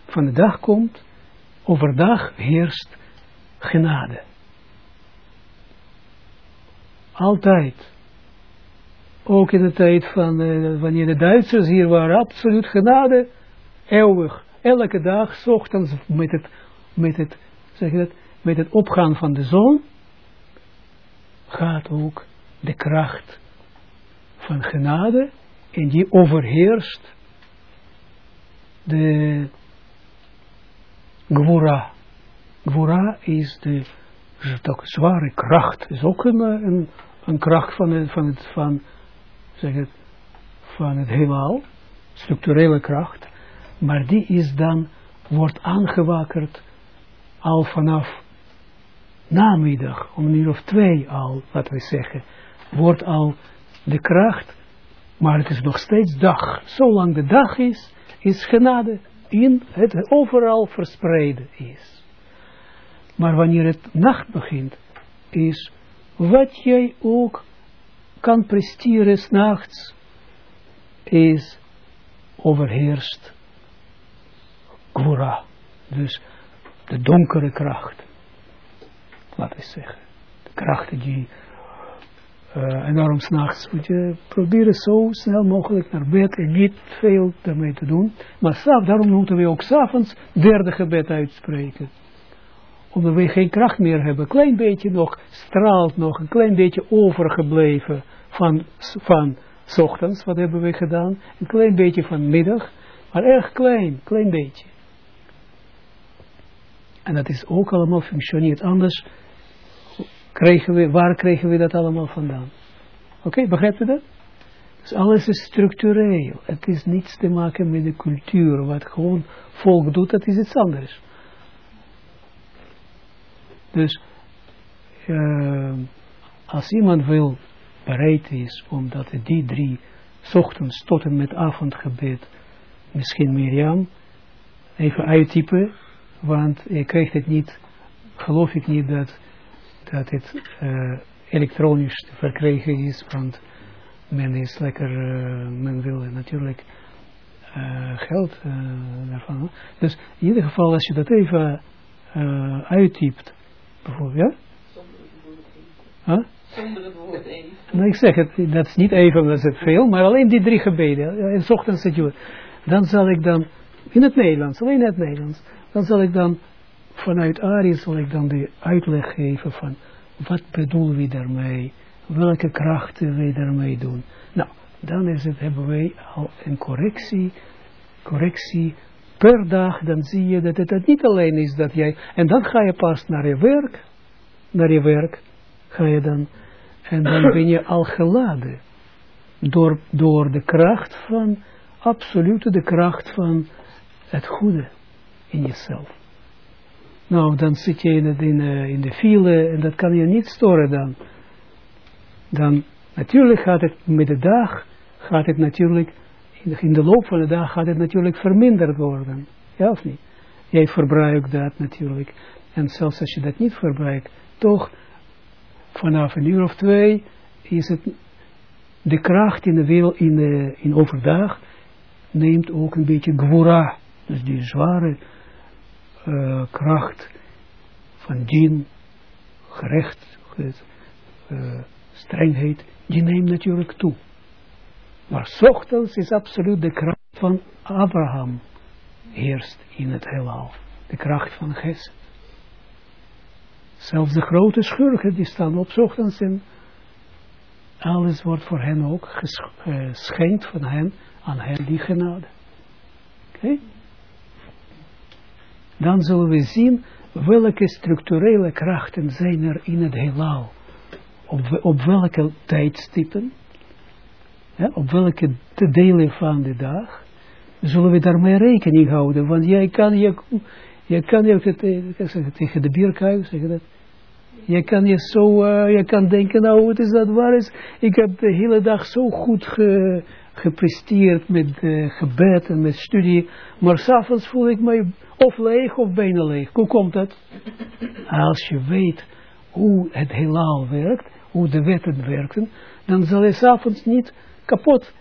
van de dag komt, overdag heerst genade. Altijd. Ook in de tijd van, uh, wanneer de Duitsers hier waren, absoluut genade, eeuwig. Elke dag, ochtends, met het, met het, zeg je met het opgaan van de zon, gaat ook de kracht van genade, en die overheerst de Gwura. Gwura is de is ook zware kracht. is ook een, eh, een, een kracht van het, van het, van, zeg het, van het heelal. Structurele kracht. Maar die is dan, wordt aangewakkerd al vanaf namiddag, om een uur of twee al, laten we zeggen, wordt al de kracht, maar het is nog steeds dag. Zolang de dag is, is genade in het overal verspreiden is. Maar wanneer het nacht begint, is wat jij ook kan presteren s'nachts, is overheerst Gwura. Dus de donkere kracht. Laten we zeggen. De krachten die... Uh, en daarom s'nachts moet je proberen zo snel mogelijk naar bed en niet veel daarmee te doen. Maar daarom moeten we ook s'avonds derde gebed uitspreken omdat we geen kracht meer hebben, klein beetje nog straalt nog, een klein beetje overgebleven van, van s ochtends, wat hebben we gedaan, een klein beetje van middag, maar erg klein, klein beetje. En dat is ook allemaal functioneert, anders kregen we, waar kregen we dat allemaal vandaan? Oké, begrijpt u dat? Dus alles is structureel. Het is niets te maken met de cultuur. Wat gewoon volk doet, dat is iets anders. Dus uh, als iemand wil, bereid is, omdat die drie ochtends tot en met avondgebed, misschien Mirjam, even uittypen, want je krijgt het niet, geloof ik niet dat, dat het uh, elektronisch te verkrijgen is, want men is lekker, uh, men wil natuurlijk geld daarvan. Dus in ieder geval, als je dat even uittypt, Bijvoorbeeld, ja? Zonder het woord even. Huh? Zonder het woord even. Nou, ik zeg het, dat is niet even, dat is het veel, maar alleen die drie gebeden, in ochtends het uur. Dan zal ik dan, in het Nederlands, alleen in het Nederlands, dan zal ik dan, vanuit Ari zal ik dan de uitleg geven van, wat bedoelen we daarmee, welke krachten we daarmee doen. Nou, dan is het, hebben wij al een correctie, correctie per dag, dan zie je dat het, niet alleen is dat jij, en dan ga je pas naar je werk, naar je werk, ga je dan, en dan ben je al geladen door, door de kracht van, absolute de kracht van het goede in jezelf. Nou, dan zit je in, het, in, eh, in de file en dat kan je niet storen dan. Dan, natuurlijk gaat het met de dag, gaat het natuurlijk, in de, loop van de dag gaat het natuurlijk verminderd worden. Ja of niet? Jij verbruikt dat natuurlijk. En zelfs als je dat niet verbruikt, toch vanaf een uur of twee is het de kracht in de wereld, in, de, in overdag, neemt ook een beetje gwora, dus die zware uh, kracht van djinn, gerecht, uh, strengheid, die neemt natuurlijk toe. Maar ochtends is absoluut de kracht van Abraham heerst in het heelal. De kracht van Gesed. Zelfs de grote schurken die staan op ochtends en alles wordt voor hen ook geschenkt van hen, aan hen die genade. Oké? Dan zullen we zien welke structurele krachten zijn er in het heelal. Op, op welke tijdstippen, op welke delen van de dag, zullen we daarmee rekening houden. Want jij kan, je, je kan je, tegen de bierkuil zeggen dat, je kan je zo, uh, je kan denken, nou, wat is dat waar is? Ik heb de hele dag zo goed ge, gepresteerd met uh, gebed en met studie, maar s'avonds voel ik me of leeg of bijna leeg. Hoe komt dat? Als je weet hoe het heelal werkt, hoe de wetten werken, dan zal je s'avonds niet kapot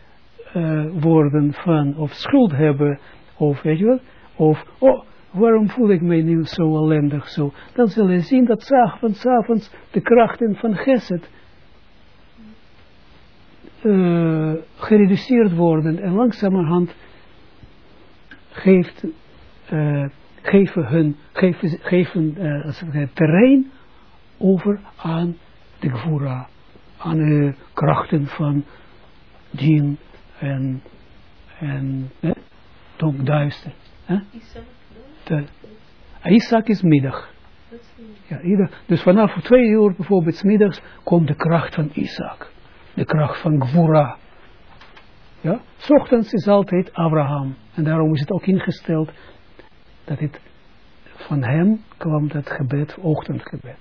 uh, worden van, of schuld hebben, of weet je of, oh, waarom voel ik mij nu zo ellendig zo? Dan zul je zien dat s'avonds, avonds de krachten van Geset uh, gereduceerd worden en langzamerhand geeft, uh, geven hun geven, geven terrein over aan de gvura, aan de krachten van djinn en, en eh, duister. Eh? Isaac is middag. Ja, ieder, dus vanaf twee uur bijvoorbeeld middags komt de kracht van Isaac. De kracht van Gvura. Ja, ochtends is altijd Abraham. En daarom is het ook ingesteld dat het van hem kwam dat gebed, ochtendgebed.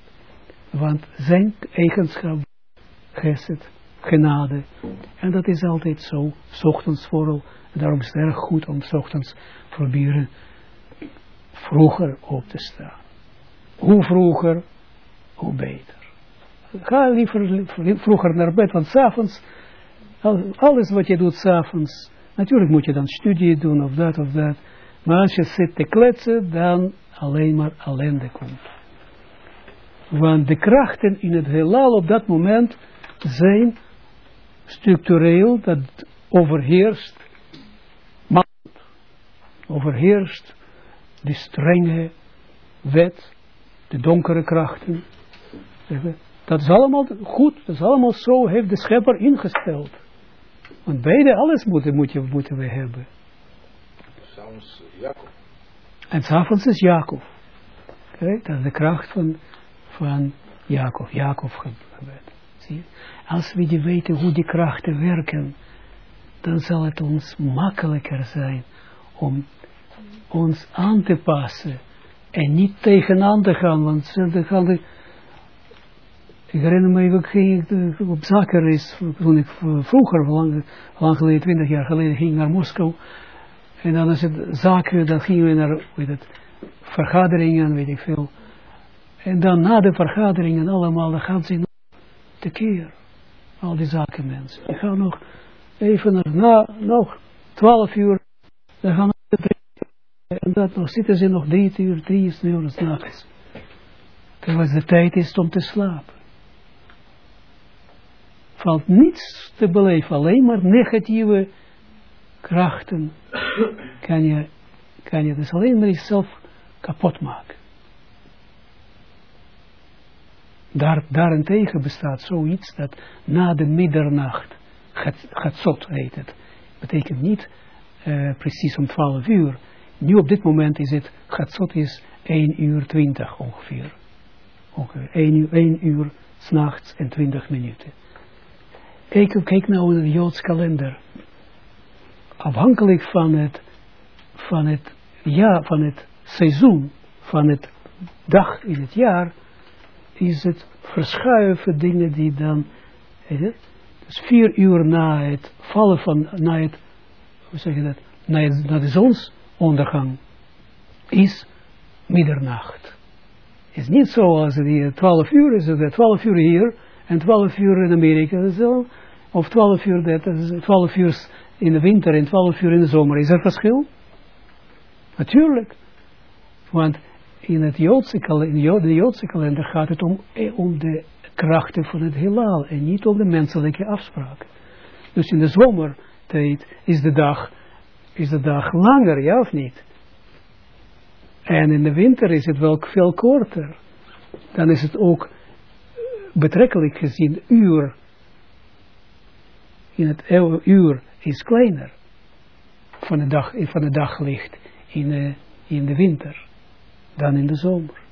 Want zijn eigenschap, geset, genade. En dat is altijd zo, ochtends vooral. Daarom is het erg goed om s ochtends proberen vroeger op te staan. Hoe vroeger, hoe beter. Ga liever vroeger naar bed, want s'avonds, alles wat je doet s'avonds, natuurlijk moet je dan studie doen of dat of dat, maar als je zit te kletsen, dan alleen maar ellende komt. Want de krachten in het heelal op dat moment zijn structureel, dat overheerst, overheerst de strenge wet, de donkere krachten. Dat is allemaal goed, dat is allemaal zo, heeft de schepper ingesteld. Want beide, alles moeten, moet je, moeten we hebben. S'avonds Jacob. En s'avonds is Jacob. Okay? Dat is de kracht van, van Jacob, Jacob gebed. Als we die weten hoe die krachten werken, dan zal het ons makkelijker zijn om ons aan te passen en niet tegenaan te gaan, want de, ik herinner me, ik ging op zakenreis, toen ik vroeger, lang, geleden, twintig jaar geleden, ging naar Moskou. En dan is het zaken, dan gingen we naar, weet vergaderingen, weet ik veel. En dan na de vergaderingen allemaal, dan gaan ze tekeer. Al die zakenmensen. Die gaan nog even naar, na, nog twaalf uur, dan gaan we en dat nog zitten ze nog drie uur, drie uur s'nachts. Terwijl de tijd is om te slapen. Valt niets te beleven, alleen maar negatieve krachten kan je, kan je dus alleen maar jezelf kapot maken. Daar, daarentegen bestaat zoiets dat na de middernacht, gatsot heet het, betekent niet uh, precies om 12 uur. Nu op dit moment is het, gatsot is 1 uur 20 ongeveer. Ongeveer 1 uur, 1 uur s'nachts en 20 minuten. Kijk, kijk nou in de Joods kalender. Afhankelijk van het, van het, ja, van het seizoen, van het dag in het jaar, is het verschuiven dingen die dan, weet dus vier uur na het vallen van, na het, hoe zeg je dat, na, het, na de zonsondergang, is middernacht. Het is niet zoals die 12 uur is, het 12 uur hier en 12 uur in Amerika, zo, of 12 uur dat, 12 uur in de winter en 12 uur in de zomer. Is er verschil? Natuurlijk. Want in, het Joodse, in de Joodse kalender gaat het om, eh, om de krachten van het heelal en niet om de menselijke afspraken. Dus in de zomertijd is de dag, is de dag langer, ja of niet? En in de winter is het wel veel korter. Dan is het ook betrekkelijk gezien uur. In het uur is kleiner van de, dag, van de daglicht in de, in de winter dan in de zomer.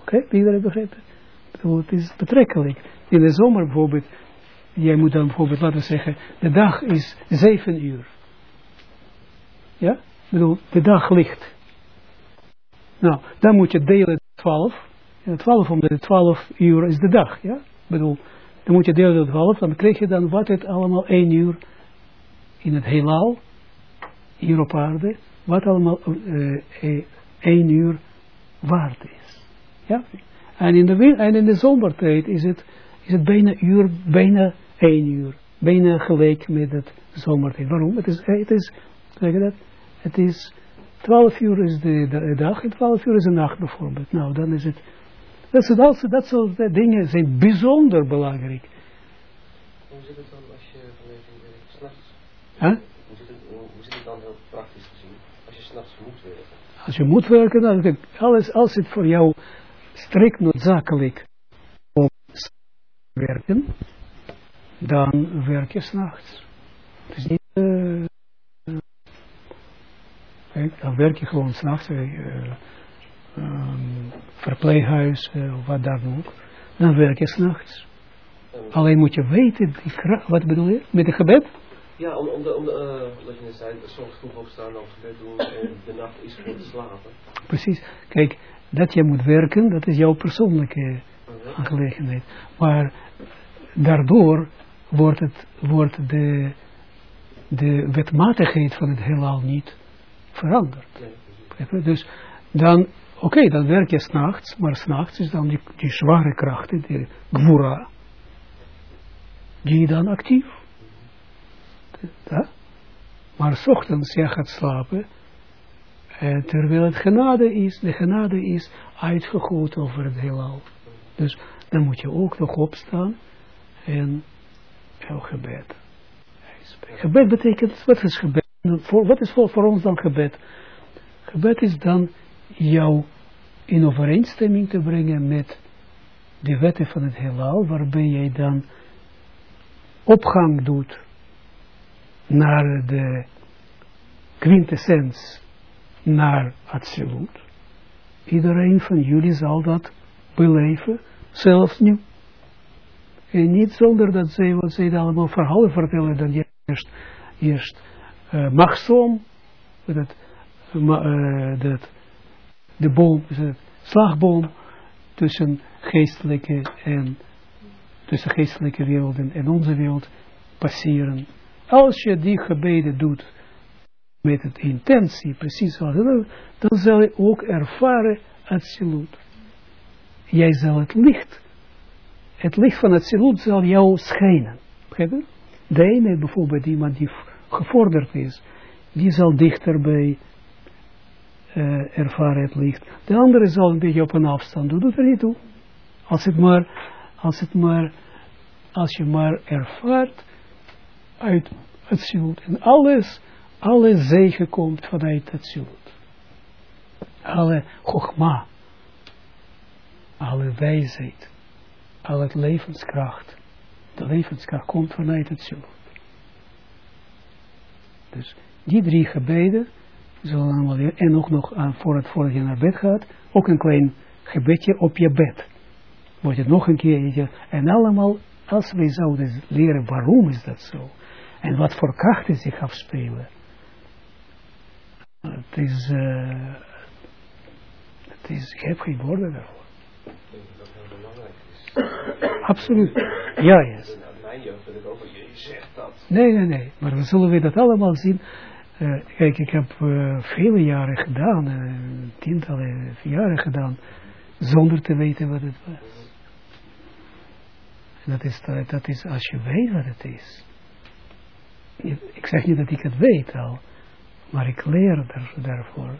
Oké, okay? iedereen begrijpt het? Het is betrekkelijk. In de zomer bijvoorbeeld, jij moet dan bijvoorbeeld laten zeggen, de dag is zeven uur. Ja? Ik bedoel, de dag ligt. Nou, dan moet je delen 12. En 12 omdat 12 uur is de dag. Ja? Ik bedoel, dan moet je delen door 12, dan krijg je dan wat het allemaal 1 uur in het heelal, hier op aarde, wat allemaal uh, uh, 1 uur waard is. Ja? En in de, en in de zomertijd is het, is het bijna, uur, bijna één uur. Bijna gelijk met het zomertijd. Waarom? Het is, het is, zeg dat? Het is, 12 uur is de, de, dag en 12 uur is de nacht bijvoorbeeld. Nou, dan is het, dat, soort, dat, dat soort dingen zijn bijzonder belangrijk. Hoe zit het dan als je s'nachts? Huh? Hoe, zit het, hoe zit het dan heel praktisch gezien? Als je s'nachts moet werken? Als je moet werken, dan alles, als het voor jou strikt noodzakelijk om te werken, dan werk je s'nachts. Het is niet, uh, dan werk je gewoon s'nachts, uh, um, verpleeghuis uh, of wat dan ook. Dan werk je s'nachts. Alleen moet je weten, die wat bedoel je, met het gebed? Ja, om, om de, om de, uh, wat je net zei, soms vroeg opstaan, dan gebed doen en de nacht is voor te slapen. Precies. Kijk, dat je moet werken, dat is jouw persoonlijke aangelegenheid. Maar daardoor wordt, het, wordt de, de wetmatigheid van het heelal niet veranderd. Nee, dus dan, oké, okay, dan werk je s'nachts, maar s'nachts is dan die, die zware krachten, die gwura, die dan actief Maar s ochtends jij gaat slapen, en terwijl het genade is, de genade is uitgegooid over het heelal. Dus dan moet je ook nog opstaan en jouw gebed. Gebed betekent, wat is gebed? Wat is voor, voor ons dan gebed? Gebed is dan jou in overeenstemming te brengen met de wetten van het heelal, waarbij jij dan opgang doet naar de quintessens, naar absoluut. Iedereen van jullie zal dat beleven, zelfs nu. En niet zonder dat zij, wat zij allemaal verhalen vertellen, je eerst, eerst uh, machtsom, dat, uh, de boom, het slagboom tussen geestelijke en tussen geestelijke werelden en onze wereld passeren als je die gebeden doet met het intentie, precies zoals dat, dan zal je ook ervaren absoluut. Jij zal het licht, het licht van het absoluut zal jou schijnen. De ene bijvoorbeeld iemand die gevorderd is, die zal dichterbij uh, ervaren het licht. De andere zal een beetje op een afstand doen, doet er niet toe. Als het maar, als het maar, als je maar ervaart uit het zilut. En alles, alle zegen komt vanuit het zilut. Alle chogma, alle wijsheid, al het levenskracht. De levenskracht komt vanuit het zilut. Dus die drie gebeden, zullen allemaal weer, en ook nog aan, voor het voordat je naar bed gaat, ook een klein gebedje op je bed. Wordt het nog een keer, en allemaal, als wij zouden leren waarom is dat zo, en wat voor krachten zich afspelen. Het is, uh, het is, ik heb geen woorden daarvoor. Ik denk dat dat heel belangrijk is. Absoluut. Ja, yes. In mijn jeugd wil ik ook, je zegt dat. Nee, nee, nee. Maar we zullen we dat allemaal zien. Uh, kijk, ik heb uh, vele jaren gedaan, tientallen jaren gedaan, zonder te weten wat het was. En dat is, dat is als je weet wat het is. Ik zeg niet dat ik het weet al, maar ik leer daar, daarvoor.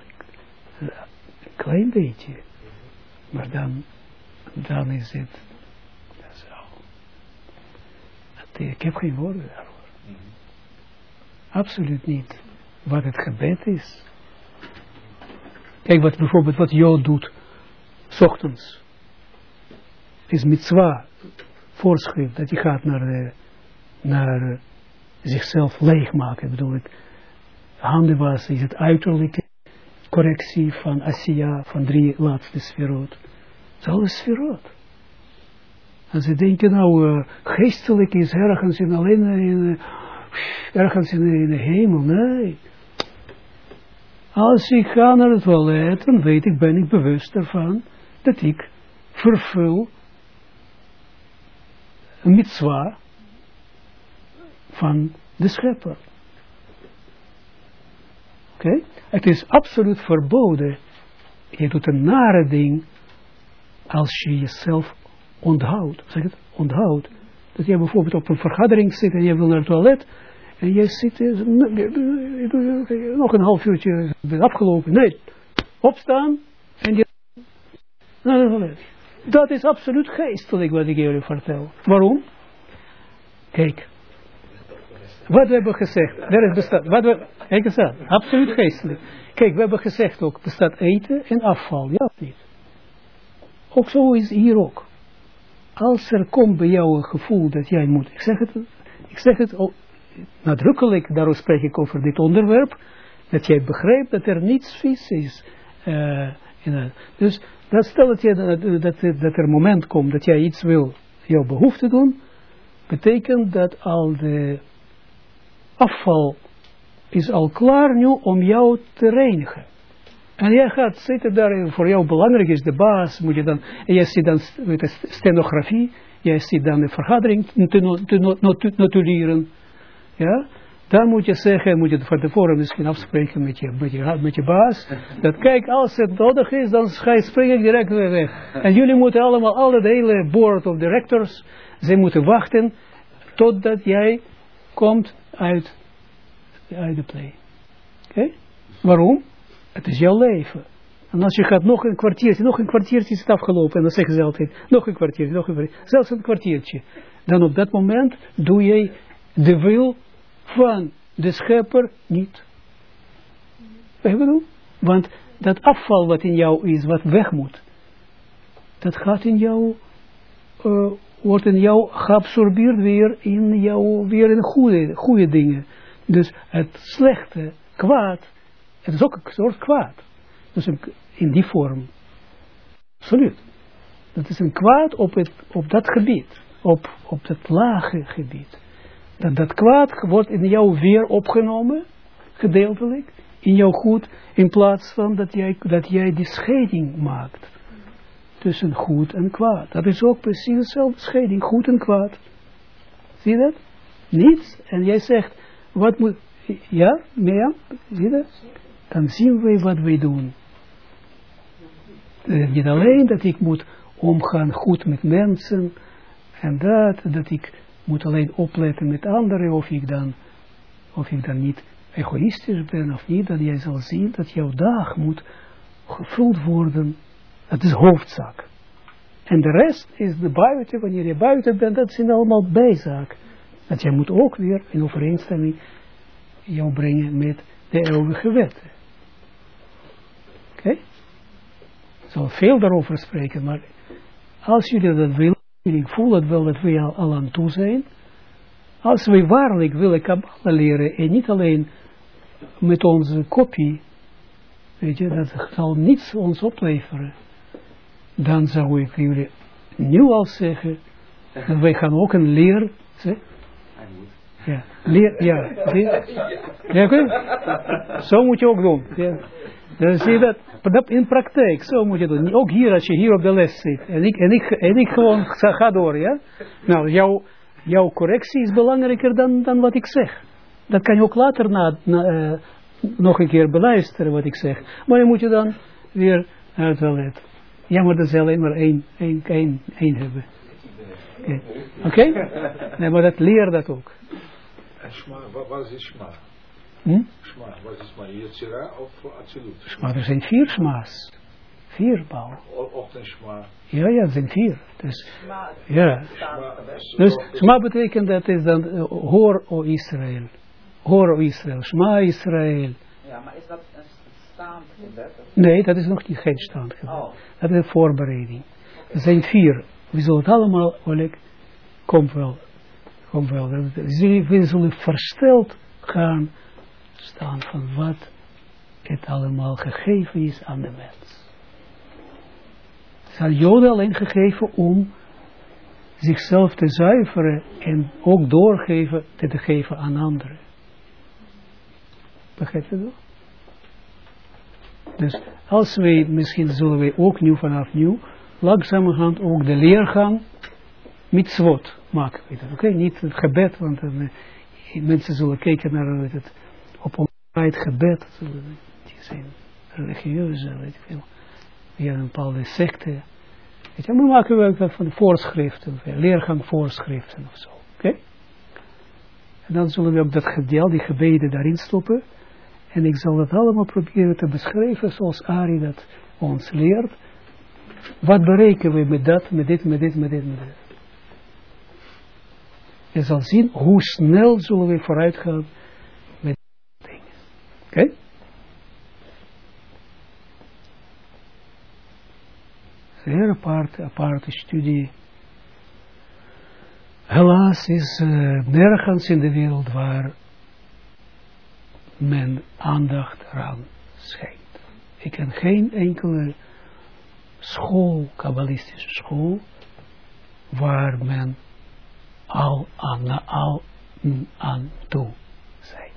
Een klein beetje. Maar dan, dan is het, zo. Ik heb geen woorden daarvoor. Absoluut niet. Wat het gebed is. Kijk wat bijvoorbeeld wat Jood doet. S ochtends. Is mitzwa. Voorschrift. Dat je gaat naar, de, naar zichzelf leegmaken. Bedoel ik. Handen wassen is het uiterlijke correctie van Asiya. Van drie laatste sferot. Het is alles sferot. En ze denken nou, uh, geestelijk is ergens in alleen in, ergens in, in de hemel. Nee. Als ik ga naar het toilet, dan weet ik, ben ik bewust ervan, dat ik vervul een mitzwa van de schepper. Oké? Het is absoluut verboden. Je doet een nare ding als je jezelf onthoudt. Zeg het? Onthoudt. Dat je bijvoorbeeld op een vergadering zit en je wil naar het toilet. En je zit, nog een half uurtje afgelopen. Nee, opstaan en je naar het toilet. Dat is absoluut geestelijk wat ik jullie vertel. Waarom? Kijk. Wat we hebben gezegd. Er bestaat. Wat we, kijk eens aan. Absoluut geestelijk. Kijk, we hebben gezegd ook. Bestaat eten en afval. Ja of niet? Ook zo is hier ook als er komt bij jou een gevoel dat jij moet, ik zeg het, ik zeg het nadrukkelijk, daarom spreek ik over dit onderwerp, dat jij begrijpt dat er niets vies is. Uh, in, dus dat stel dat, dat, dat, dat er een moment komt dat jij iets wil, jouw behoefte doen, betekent dat al de afval is al klaar nu om jou te reinigen. En jij gaat zitten daar, voor jou belangrijk is de baas, moet je dan, en jij ziet dan met de stenografie, jij ziet dan de vergadering te, notuleren, ja, dan moet je zeggen, moet je van tevoren misschien afspreken met je, met je, baas, dat kijk, als het nodig is, dan ga je springen direct weer weg. En jullie moeten allemaal, alle de hele board of directors, ze moeten wachten, totdat jij komt uit, uit de play. Oké? Waarom? Het is jouw leven. En als je gaat nog een kwartiertje, nog een kwartiertje is het afgelopen. En dan zeggen ze altijd, nog een kwartiertje, nog een kwartiertje. Zelfs een kwartiertje. Dan op dat moment doe je de wil van de schepper niet. Wat bedoel? Want dat afval wat in jou is, wat weg moet, dat gaat in jou, uh, wordt in jou geabsorbeerd weer in jou, weer in goede, goede dingen. Dus het slechte, kwaad, het is ook een soort kwaad. Dus in die vorm. Absoluut. Dat is een kwaad op, het, op dat gebied. Op, op dat lage gebied. Dat, dat kwaad wordt in jou weer opgenomen. Gedeeltelijk. In jouw goed. In plaats van dat jij, dat jij die scheiding maakt. Tussen goed en kwaad. Dat is ook precies dezelfde scheiding. Goed en kwaad. Zie je dat? Niets. En jij zegt. Wat moet. Ja? Meer? Zie je dat? dan zien wij wat wij doen. Niet alleen dat ik moet omgaan goed met mensen en dat, dat ik moet alleen opletten met anderen of ik dan, of ik dan niet egoïstisch ben of niet, dat jij zal zien dat jouw dag moet gevuld worden. Dat is hoofdzaak. En de rest is de buiten, wanneer je buiten bent, dat zijn allemaal bijzaak. Dat jij moet ook weer in overeenstemming jou brengen met de eeuwige wetten. Oké? Ik zal veel daarover spreken, maar als jullie dat willen, ik voel het wel dat we al, aan toe zijn. Als we waarlijk willen Kabbalah leren en niet alleen met onze kopie, weet je, dat zal niets ons opleveren. Dan zou ik jullie nu al zeggen, dat wij gaan ook een leer, zeg, ja, leer, ja, ja, oké? zo moet je ook doen. Ja. Dan zie je dat, in praktijk, zo moet je doen. Ook hier, als je hier op de les zit, en ik, en ik, en ik gewoon ga, door, ja. Nou, jouw, jouw correctie is belangrijker dan, dan wat ik zeg. Dat kan je ook later na, na, uh, nog een keer beluisteren wat ik zeg. Maar dan moet je dan weer uit de let. Ja, maar dat is alleen maar één, één, één, één hebben. Oké? Okay. Okay? Nee, maar dat leer dat ook. En Shma, wat, is Shma? Hm? Shma, wat is Shma? Yetzira of Absolute? Shma, er zijn vier Shma's. Vier bouw. Ochtend Shma. Ja, ja, het zijn vier. Dus, ja. Dus Shma betekent dat is dan uh, hoor o Israël. Hoor o Israël. Shma Israël. Ja, maar is dat staand gebed? Nee, dat is nog niet geen staand gebed. Oh. Dat is een voorbereiding. Er zijn vier. We zullen het allemaal, Oleg, komt wel. Komt wel. We zullen versteld gaan staan van wat het allemaal gegeven is aan de mens. Het is aan Joden alleen gegeven om zichzelf te zuiveren en ook doorgeven te, te geven aan anderen. Begrijp je dat? Dus als wij, misschien zullen wij ook nu vanaf nieuw, langzamerhand ook de leergang mitzvot maken. Oké, niet het gebed, want uh, mensen zullen kijken naar het op het gebed. Die zijn religieus, weet ik veel. Via een bepaalde secte. Weet je, maar maken we van voorschriften, leergang voorschriften of zo. Oké? En dan zullen we ook dat gedeel, die gebeden daarin stoppen. En ik zal dat allemaal proberen te beschrijven zoals Ari dat ons leert. Wat berekenen we met dat, met dit, met dit, met dit, met dit. Je zal zien hoe snel zullen we vooruit gaan met dingen. Oké? Okay? Een heel aparte, aparte studie. Helaas is uh, nergens in de wereld waar men aandacht eraan schenkt. Ik ken geen enkele school, kabbalistische school, waar men al aan, al aan toe zijn.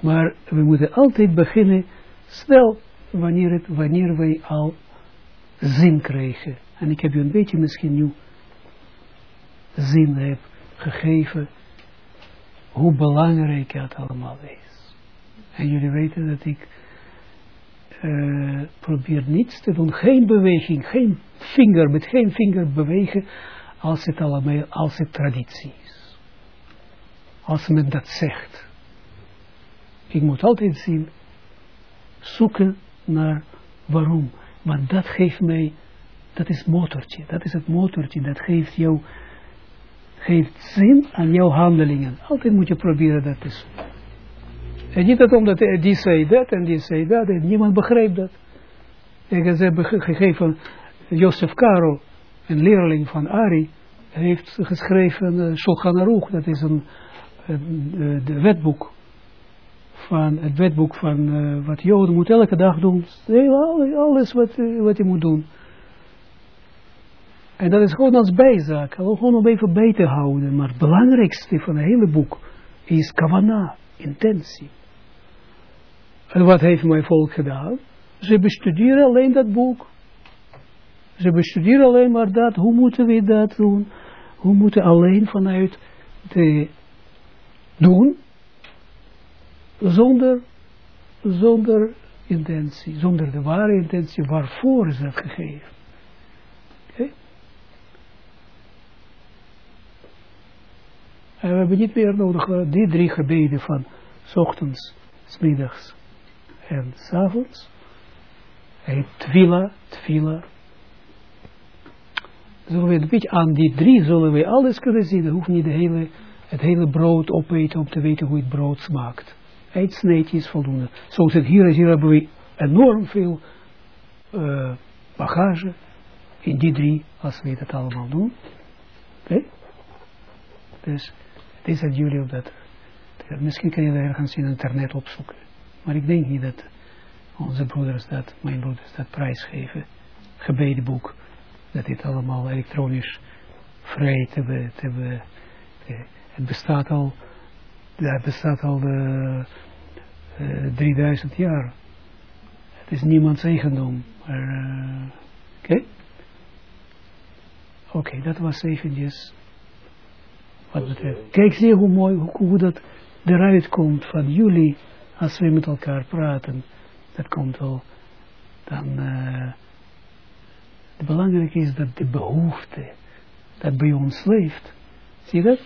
Maar we moeten altijd beginnen, snel, wanneer, het, wanneer wij al zin krijgen. En ik heb u een beetje misschien nu zin heb gegeven, hoe belangrijk het allemaal is. En jullie weten dat ik uh, probeer niets te doen, geen beweging, geen vinger, met geen vinger bewegen, als het allemaal, als het traditie is. Als men dat zegt. Ik moet altijd zien, zoeken naar waarom. Maar dat geeft mij, dat is motortje, dat is het motortje, dat geeft jou, geeft zin aan jouw handelingen. Altijd moet je proberen dat te zoeken. En niet dat omdat die zei dat en die zei dat en niemand begrijpt dat. En ze hebben gegeven, Joseph Caro, een leerling van Ari, heeft geschreven uh, Shulchan Aruch, dat is een, een, de wetboek van het wetboek van wat Joden moet elke dag doen, alles wat, wat je moet doen. En dat is gewoon als bijzaak, gewoon om even bij te houden, maar het belangrijkste van het hele boek is kavana, intentie. En wat heeft mijn volk gedaan? Ze bestuderen alleen dat boek. Ze bestuderen alleen maar dat. Hoe moeten we dat doen? Hoe moeten alleen vanuit de doen? Zonder, zonder intentie. Zonder de ware intentie. Waarvoor is dat gegeven? Okay? We hebben niet meer nodig die drie gebeden van s ochtends, s middags en s'avonds. Hij twila, twila, zullen we een beetje aan die drie zullen we alles kunnen zien. We hoeven niet de hele, het hele brood opeten om te weten hoe het brood smaakt. Eet sneetje is voldoende. Zoals het hier is, hier hebben we enorm veel uh, bagage in die drie, als we dat allemaal doen. Oké? Dus is aan jullie op dat. Misschien kan je dat ergens in internet opzoeken. Maar ik denk niet dat onze broeders dat, mijn broeders dat prijsgeven. Gebedenboek. Dat dit allemaal elektronisch vrij te hebben. Te hebben het bestaat al, het bestaat al uh, uh, 3000 jaar. Het is niemands eigendom. Oké? Oké, dat was eventjes wat. Kijk, zie hoe mooi, hoe, hoe dat eruit komt van jullie, als we met elkaar praten. Dat komt wel, dan, uh, het belangrijke is dat de behoefte, dat bij ons leeft, zie je dat?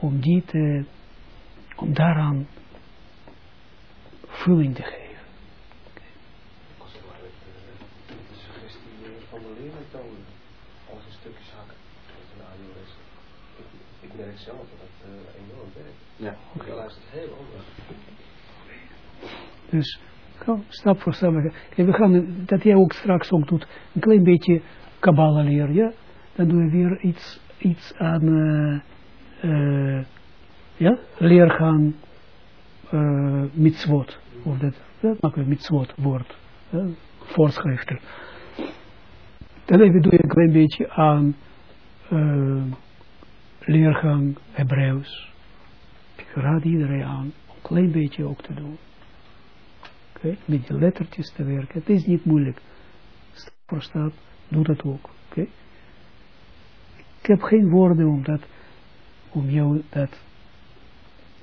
Om die te, om daaraan vulling te geven. Als het ware de, de suggestie van de leermethode als een stukje zaken. Ik, ik merk zelf dat het uh, enorm werkt. Ja. Dus stap voor stap. En we gaan, dat jij ook straks ook doet, een klein beetje Kabbalah leren, ja? Dan doen we weer iets, iets aan, uh, uh, ja, leergaan uh, mitzvot. Of dat, dat maken we mitzvot woord, ja? voorschriften. Dan even doe je een klein beetje aan leergang Hebreeuws. Ik raad iedereen aan een klein beetje ook te doen. Okay? Met die lettertjes te werken. Het is niet moeilijk. Stap voor stap, doe dat ook. Okay? Ik heb geen woorden om, dat, om jou dat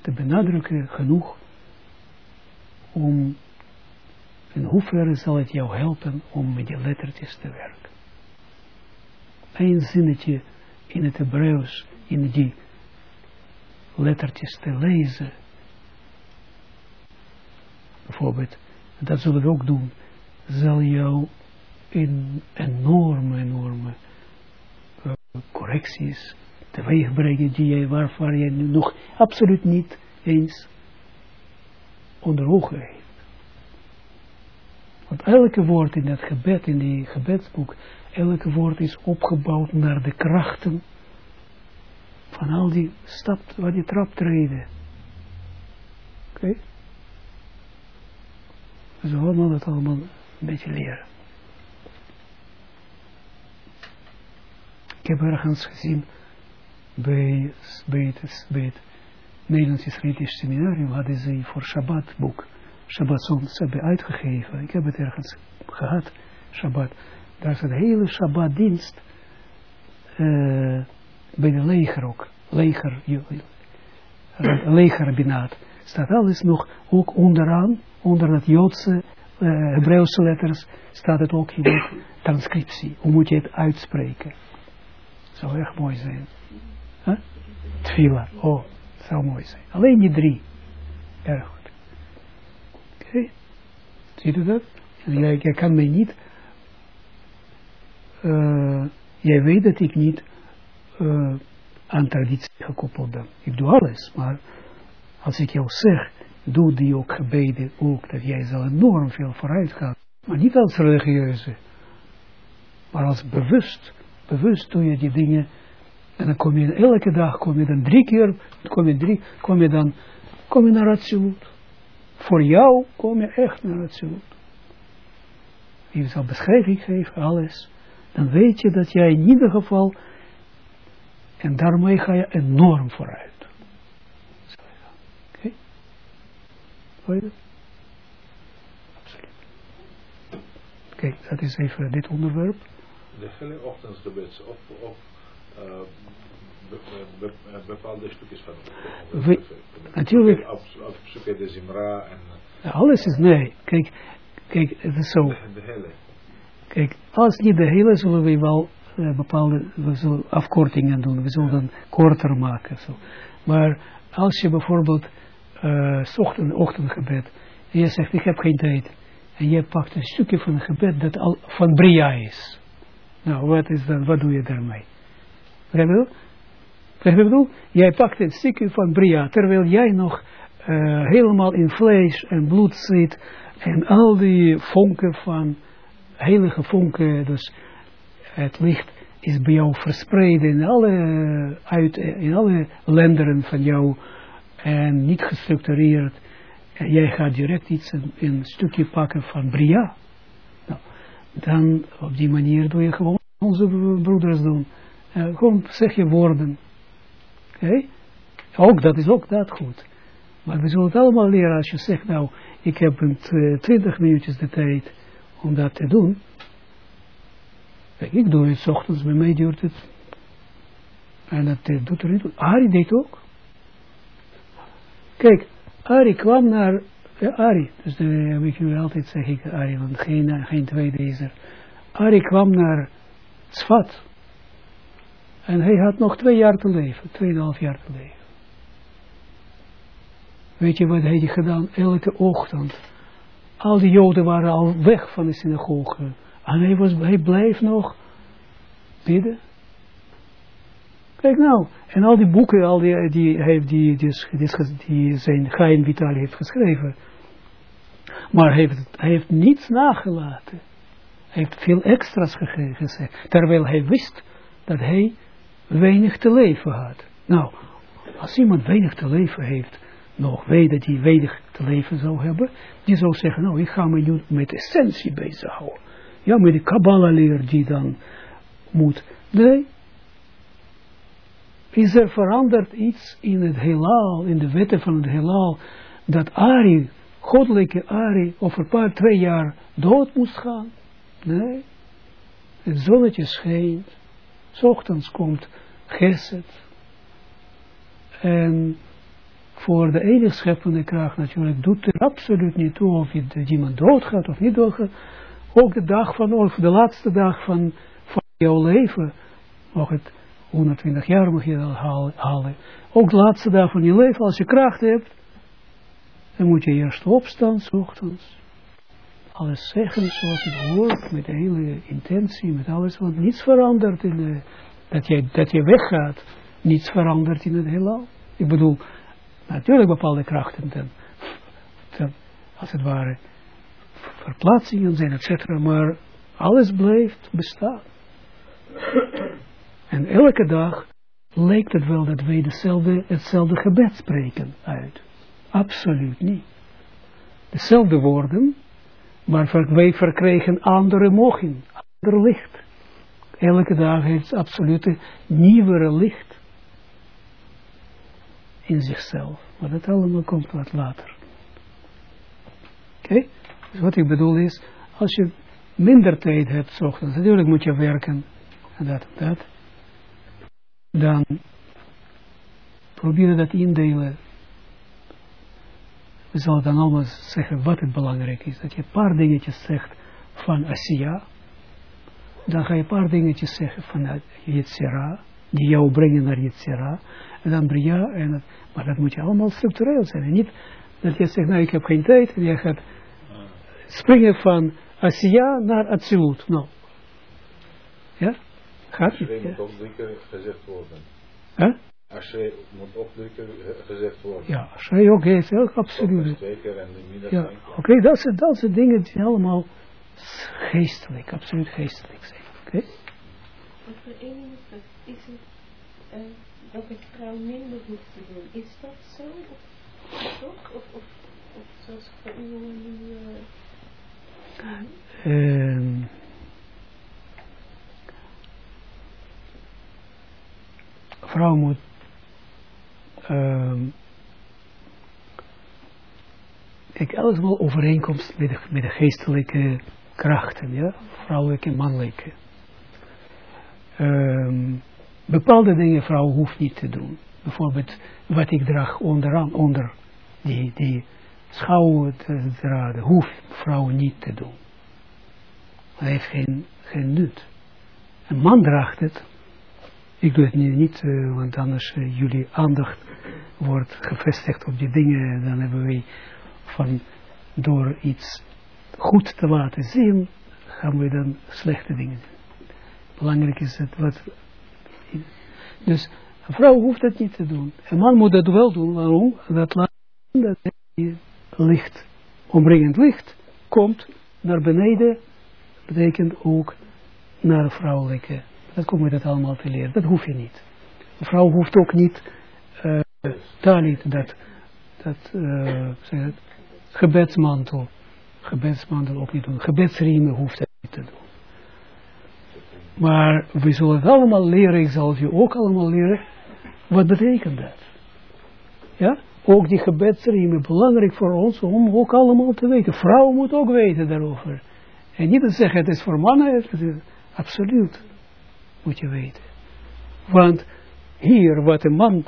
te benadrukken genoeg om in hoeverre zal het jou helpen om met die lettertjes te werken. Eén zinnetje in het Hebreeuws, in die lettertjes te lezen. Bijvoorbeeld, dat zullen we ook doen, zal jou in enorme, enorme uh, correcties teweeg brengen die jij, waarvan je nu nog absoluut niet eens onder ogen heeft. Want elke woord in dat gebed, in die gebedsboek, elke woord is opgebouwd naar de krachten van al die stap, wat die traptreden. Oké? Okay? Dus we allemaal dat allemaal een beetje leren. Ik heb ergens gezien bij, bij, het, bij het Nederlands Israëlisch Seminarium hadden ze voor Shabbat boek, Shabbat soms hebben uitgegeven. Ik heb het ergens gehad, Shabbat. Daar is een hele Shabbat dienst uh, bij de leger ook. Leger, legerabinaat. Staat alles nog ook onderaan, onder dat Joodse, uh, Hebreeuwse letters, staat het ook in de transcriptie. Hoe moet je het uitspreken? Zou erg mooi zijn. Huh? Tfila, oh, zou mooi zijn. Alleen die drie. Erg goed. Oké. Ziet u dat? Jij, jij kan mij niet, uh, jij weet dat ik niet aan traditie gekoppeld. Ik doe alles, maar als ik jou zeg, doe die ook gebeden ook, dat jij zal enorm veel vooruit gaan. Maar niet als religieuze, maar als bewust. Bewust doe je die dingen en dan kom je elke dag, kom je dan drie keer, kom je, drie, kom je dan, kom je naar Atsilut. Voor jou kom je echt naar Atsilut. Je zal beschrijving geven, alles. Dan weet je dat jij in ieder geval, en daarmee ga je enorm vooruit. Oké? Okay. Je dat? Absoluut. Is even dit onderwerp. De hele ochtendgebed of, of uh, be, be, be, bepaalde stukjes van We, natuurlijk. Op, op zoek de Zimra en... Alles is nee. Kijk, kijk, het is zo. De hele. Kijk, als niet de hele zullen we wel uh, bepaalde we zullen afkortingen doen. We zullen dan korter maken. Zo. Maar als je bijvoorbeeld uh, ochtend, ochtendgebed en je zegt ik heb geen tijd en je pakt een stukje van een gebed dat al van Bria is. Nou, wat is dan, wat doe je daarmee? Je je wat ik bedoel? Jij pakt een stukje van Bria, terwijl jij nog eh, helemaal in vlees en bloed zit en al die vonken van, heilige vonken, dus het licht is bij jou verspreid in alle, uit, in alle lenderen van jou en niet gestructureerd. En jij gaat direct iets, een, een stukje pakken van Bria. Nou, dan op die manier doe je gewoon onze broeders doen. Uh, gewoon zeg je woorden. Oké? Ook dat is ook dat goed. Maar we zullen het allemaal leren als je zegt, nou, ik heb een twintig minuutjes de tijd om dat te doen. Ik doe het ochtends, bij mij duurt het. En dat doet er niet toe. Ari deed ook. Kijk, Ari kwam naar, Ari, dus de, weet je altijd zeg ik Ari, want geen, geen tweede is er. Ari kwam naar Tzvat. En hij had nog twee jaar te leven, tweeënhalf jaar te leven. Weet je wat hij had gedaan? Elke ochtend. Al die joden waren al weg van de synagoge. En hij, was, hij bleef nog bidden. Kijk nou, en al die boeken, al die, die, heeft die, die, zijn Chaim Vital heeft geschreven. Maar heeft, hij heeft niets nagelaten. Hij heeft veel extra's gezegd. Terwijl hij wist dat hij weinig te leven had. Nou, als iemand weinig te leven heeft, nog weet dat hij weinig te leven zou hebben, die zou zeggen, nou, ik ga me nu met essentie bezighouden. Ja, met de Kabbalah leer die dan moet. Nee. Is er veranderd iets in het heelal, in de wetten van het heelal, dat Ari, goddelijke Ari, over een paar, twee jaar dood moest gaan? Nee. Het zonnetje schijnt. Ochtends komt Geset. En voor de enige scheppende kracht natuurlijk doet er absoluut niet toe of iemand doodgaat of niet doodgaat. Ook de dag van, of de laatste dag van, van jouw leven, nog het 120 jaar mag je dat halen. Ook de laatste dag van je leven, als je kracht hebt, dan moet je eerst opstaan, ochtends. Alles zeggen zoals het hoort, met de hele intentie, met alles, want niets verandert in de, dat je, dat je weggaat, niets verandert in het heelal. Ik bedoel, natuurlijk bepaalde krachten, dan, dan, als het ware, verplaatsingen zijn, etc. Maar alles blijft bestaan. En elke dag lijkt het wel dat wij dezelfde, hetzelfde gebed spreken uit. Absoluut niet. Dezelfde woorden, maar wij verkrijgen andere mogen, ander licht. Elke dag heeft absolute nieuwere licht in zichzelf. Maar dat allemaal komt wat later. Oké? Wat ik bedoel is, als je minder tijd hebt, ochtends, natuurlijk moet je werken, en dat en dat, dan probeer dat indelen. We zullen dan allemaal zeggen wat het belangrijk is. Dat je een paar dingetjes zegt van Asiya. Dan ga je een paar dingetjes zeggen van Yitzhira. Die jou brengen naar Yitzhira. En dan Bria. En het, maar dat moet je allemaal structureel zijn. En niet dat je zegt, nou ik heb geen tijd. En je gaat springen van Asiya naar Atsilut. Nou. Ja? Gaat het? Ja. moet ook drie keer gezegd worden. Huh? Ashrei moet ook drie keer ge- gezegd worden. Ja, Ashrei ook heeft ook Ook absoluut. Ja, oké, dat, zijn, dat zijn dingen die allemaal geestelijk, absoluut geestelijk zijn. Oké? Wat voor één is het eh, dat ik vrouw minder hoef te doen? Is dat zo? Of? Of, of, of zoals voor u nu... eh, Ehm, vrouw moet ehm kijk, alles wel overeenkomst met de, met de geestelijke krachten, ja, vrouwelijke en mannelijke. Ehm, bepaalde dingen vrouw hoeft niet te doen. Bijvoorbeeld wat ik draag onderaan, onder die, die schouderdraden, hoeft vrouw niet te doen. Dat heeft geen, nut. Een man draagt het. Ik doe het nu niet, eh, want anders eh, jullie aandacht wordt gevestigd op die dingen. Dan hebben wij van door iets goed te laten zien, gaan we dan slechte dingen doen. Belangrijk is het wat. Dus een vrouw hoeft dat niet te doen. Een man moet dat wel doen. Waarom? Dat laat dat hij licht, omringend licht, komt naar beneden. Betekent ook naar vrouwelijke. Dat kom je dat allemaal te leren. Dat hoef je niet. Een vrouw hoeft ook niet, uh, talit, dat, dat, uh, zeg het, gebedsmantel, gebedsmantel ook niet doen. Gebedsriemen hoeft dat niet te doen. Maar we zullen het allemaal leren, ik zal het je ook allemaal leren, wat betekent dat? Ja? Ook die gebedsriemen, belangrijk voor ons om ook allemaal te weten. Vrouwen moeten ook weten daarover. En niet te zeggen, het is voor mannen, het is, absoluut, moet je weten. Want hier, wat een man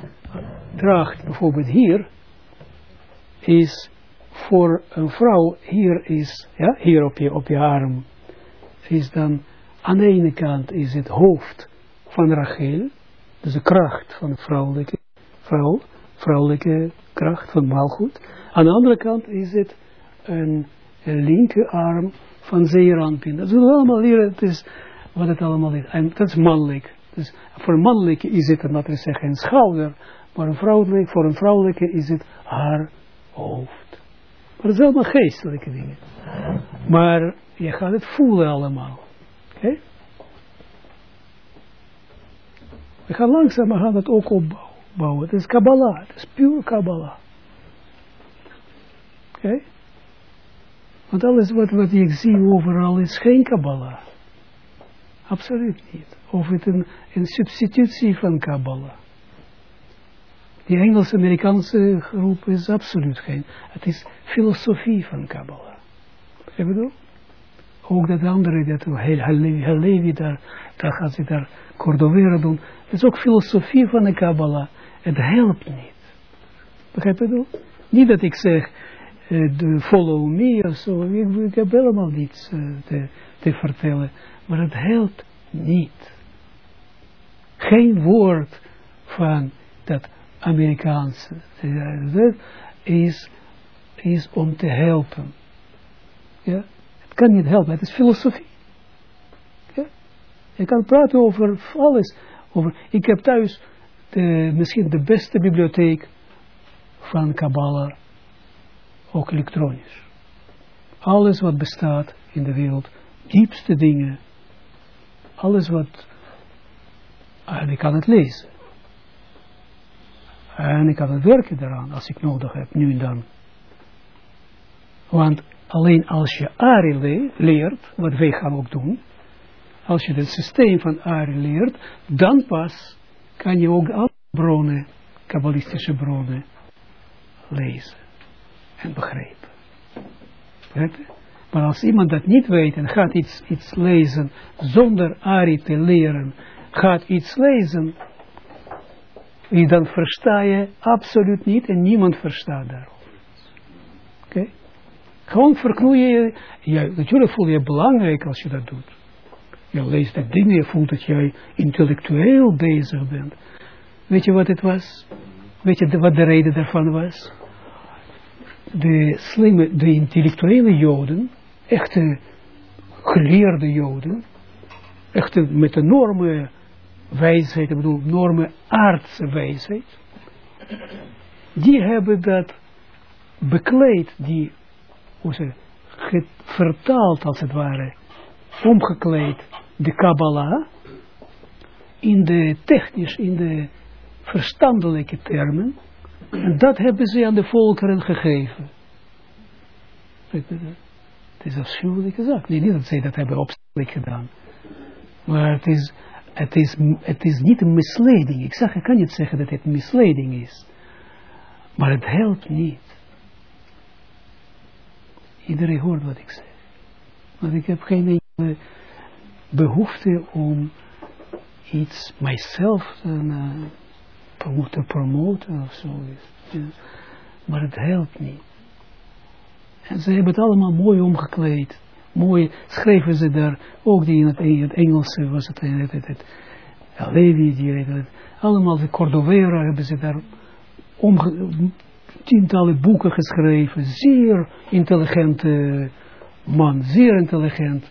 draagt, bijvoorbeeld hier, is voor een vrouw, hier is, ja, hier op je, op je arm, is dan, aan de ene kant is het hoofd van Rachel, dus de kracht van de vrouwelijke vrouw, vrouwelijke kracht van Malchut. Aan de andere kant is het een, een linkerarm van Zeeranpin. Dat zullen we allemaal leren, het is wat het allemaal is. En dat is mannelijk. Dus voor mannelijke is het, laten we zeggen, een schouder. Maar een vrouwelijke, voor een vrouwelijke is het haar hoofd. Maar dat zijn allemaal geestelijke dingen. Maar je gaat het voelen allemaal. Oké? We gaan langzaam gaan het ook opbouwen. Het is Kabbalah. Het is puur Kabbalah. Oké? Want alles wat, wat ik zie overal is geen Kabbalah. Absoluut niet. Of het een, een substitutie van Kabbalah. Die Engels-Amerikaanse groep is absoluut geen. Het is filosofie van Kabbalah. Ik bedoel? Ook dat andere, dat Halevi daar, daar gaat ze daar Cordovera doen. Het is ook filosofie van de Kabbalah. Het helpt niet. Begrijp je bedoel? Niet dat ik zeg, de follow me of zo. Ik, ik heb helemaal niets uh, te, te vertellen. Maar het helpt niet. Geen woord van dat Amerikaanse is, is om te helpen. Ja? Het kan niet helpen, het is filosofie. Ja? Je kan praten over alles. Over, ik heb thuis de, misschien de beste bibliotheek van Kabbalah, ook elektronisch. Alles wat bestaat in de wereld, diepste dingen, alles wat, en ik kan het lezen. En ik kan het werken daaraan, als ik nodig heb, nu en dan. Want alleen als je Ari leert, wat wij gaan ook doen, als je het systeem van Ari leert, dan pas kan je ook alle bronnen, kabbalistische bronnen, lezen en begrijpen. Begrijp maar als iemand dat niet weet en gaat iets, iets lezen zonder Ari te leren, gaat iets lezen, dan versta je absoluut niet en niemand verstaat daarover. Oké? Gewoon verknoeien je, ja, natuurlijk voel je belangrijk als je dat doet. Je leest de dingen, je voelt dat jij intellectueel bezig bent. Weet je wat het was? Weet je wat de reden daarvan was? De slimme, de intellectuele joden, echte geleerde joden, echte met enorme wijsheid, ik bedoel, enorme aardse wijsheid, die hebben dat bekleed, die, hoe ze, vertaald als het ware, omgekleed, de Kabbalah, in de technisch, in de verstandelijke termen, en dat hebben ze aan de volkeren gegeven. Het is afschuwelijke zaak. Nee, niet dat zij dat hebben opstellig gedaan. Maar het is, het, is, het is niet een misleiding. Ik, zeg, ik kan niet zeggen dat het misleiding is. Maar het helpt niet. Iedereen hoort wat ik zeg. Want ik heb geen enkele behoefte om iets mijzelf uh, te promoten of zo. Ja. Maar het helpt niet. En ze hebben het allemaal mooi omgekleed. Mooi schreven ze daar, ook die in het, in het Engelse was het, het, het, het ja, Levi, die het, allemaal de Cordovera hebben ze daar tientallen boeken geschreven. Zeer intelligente man, zeer intelligent.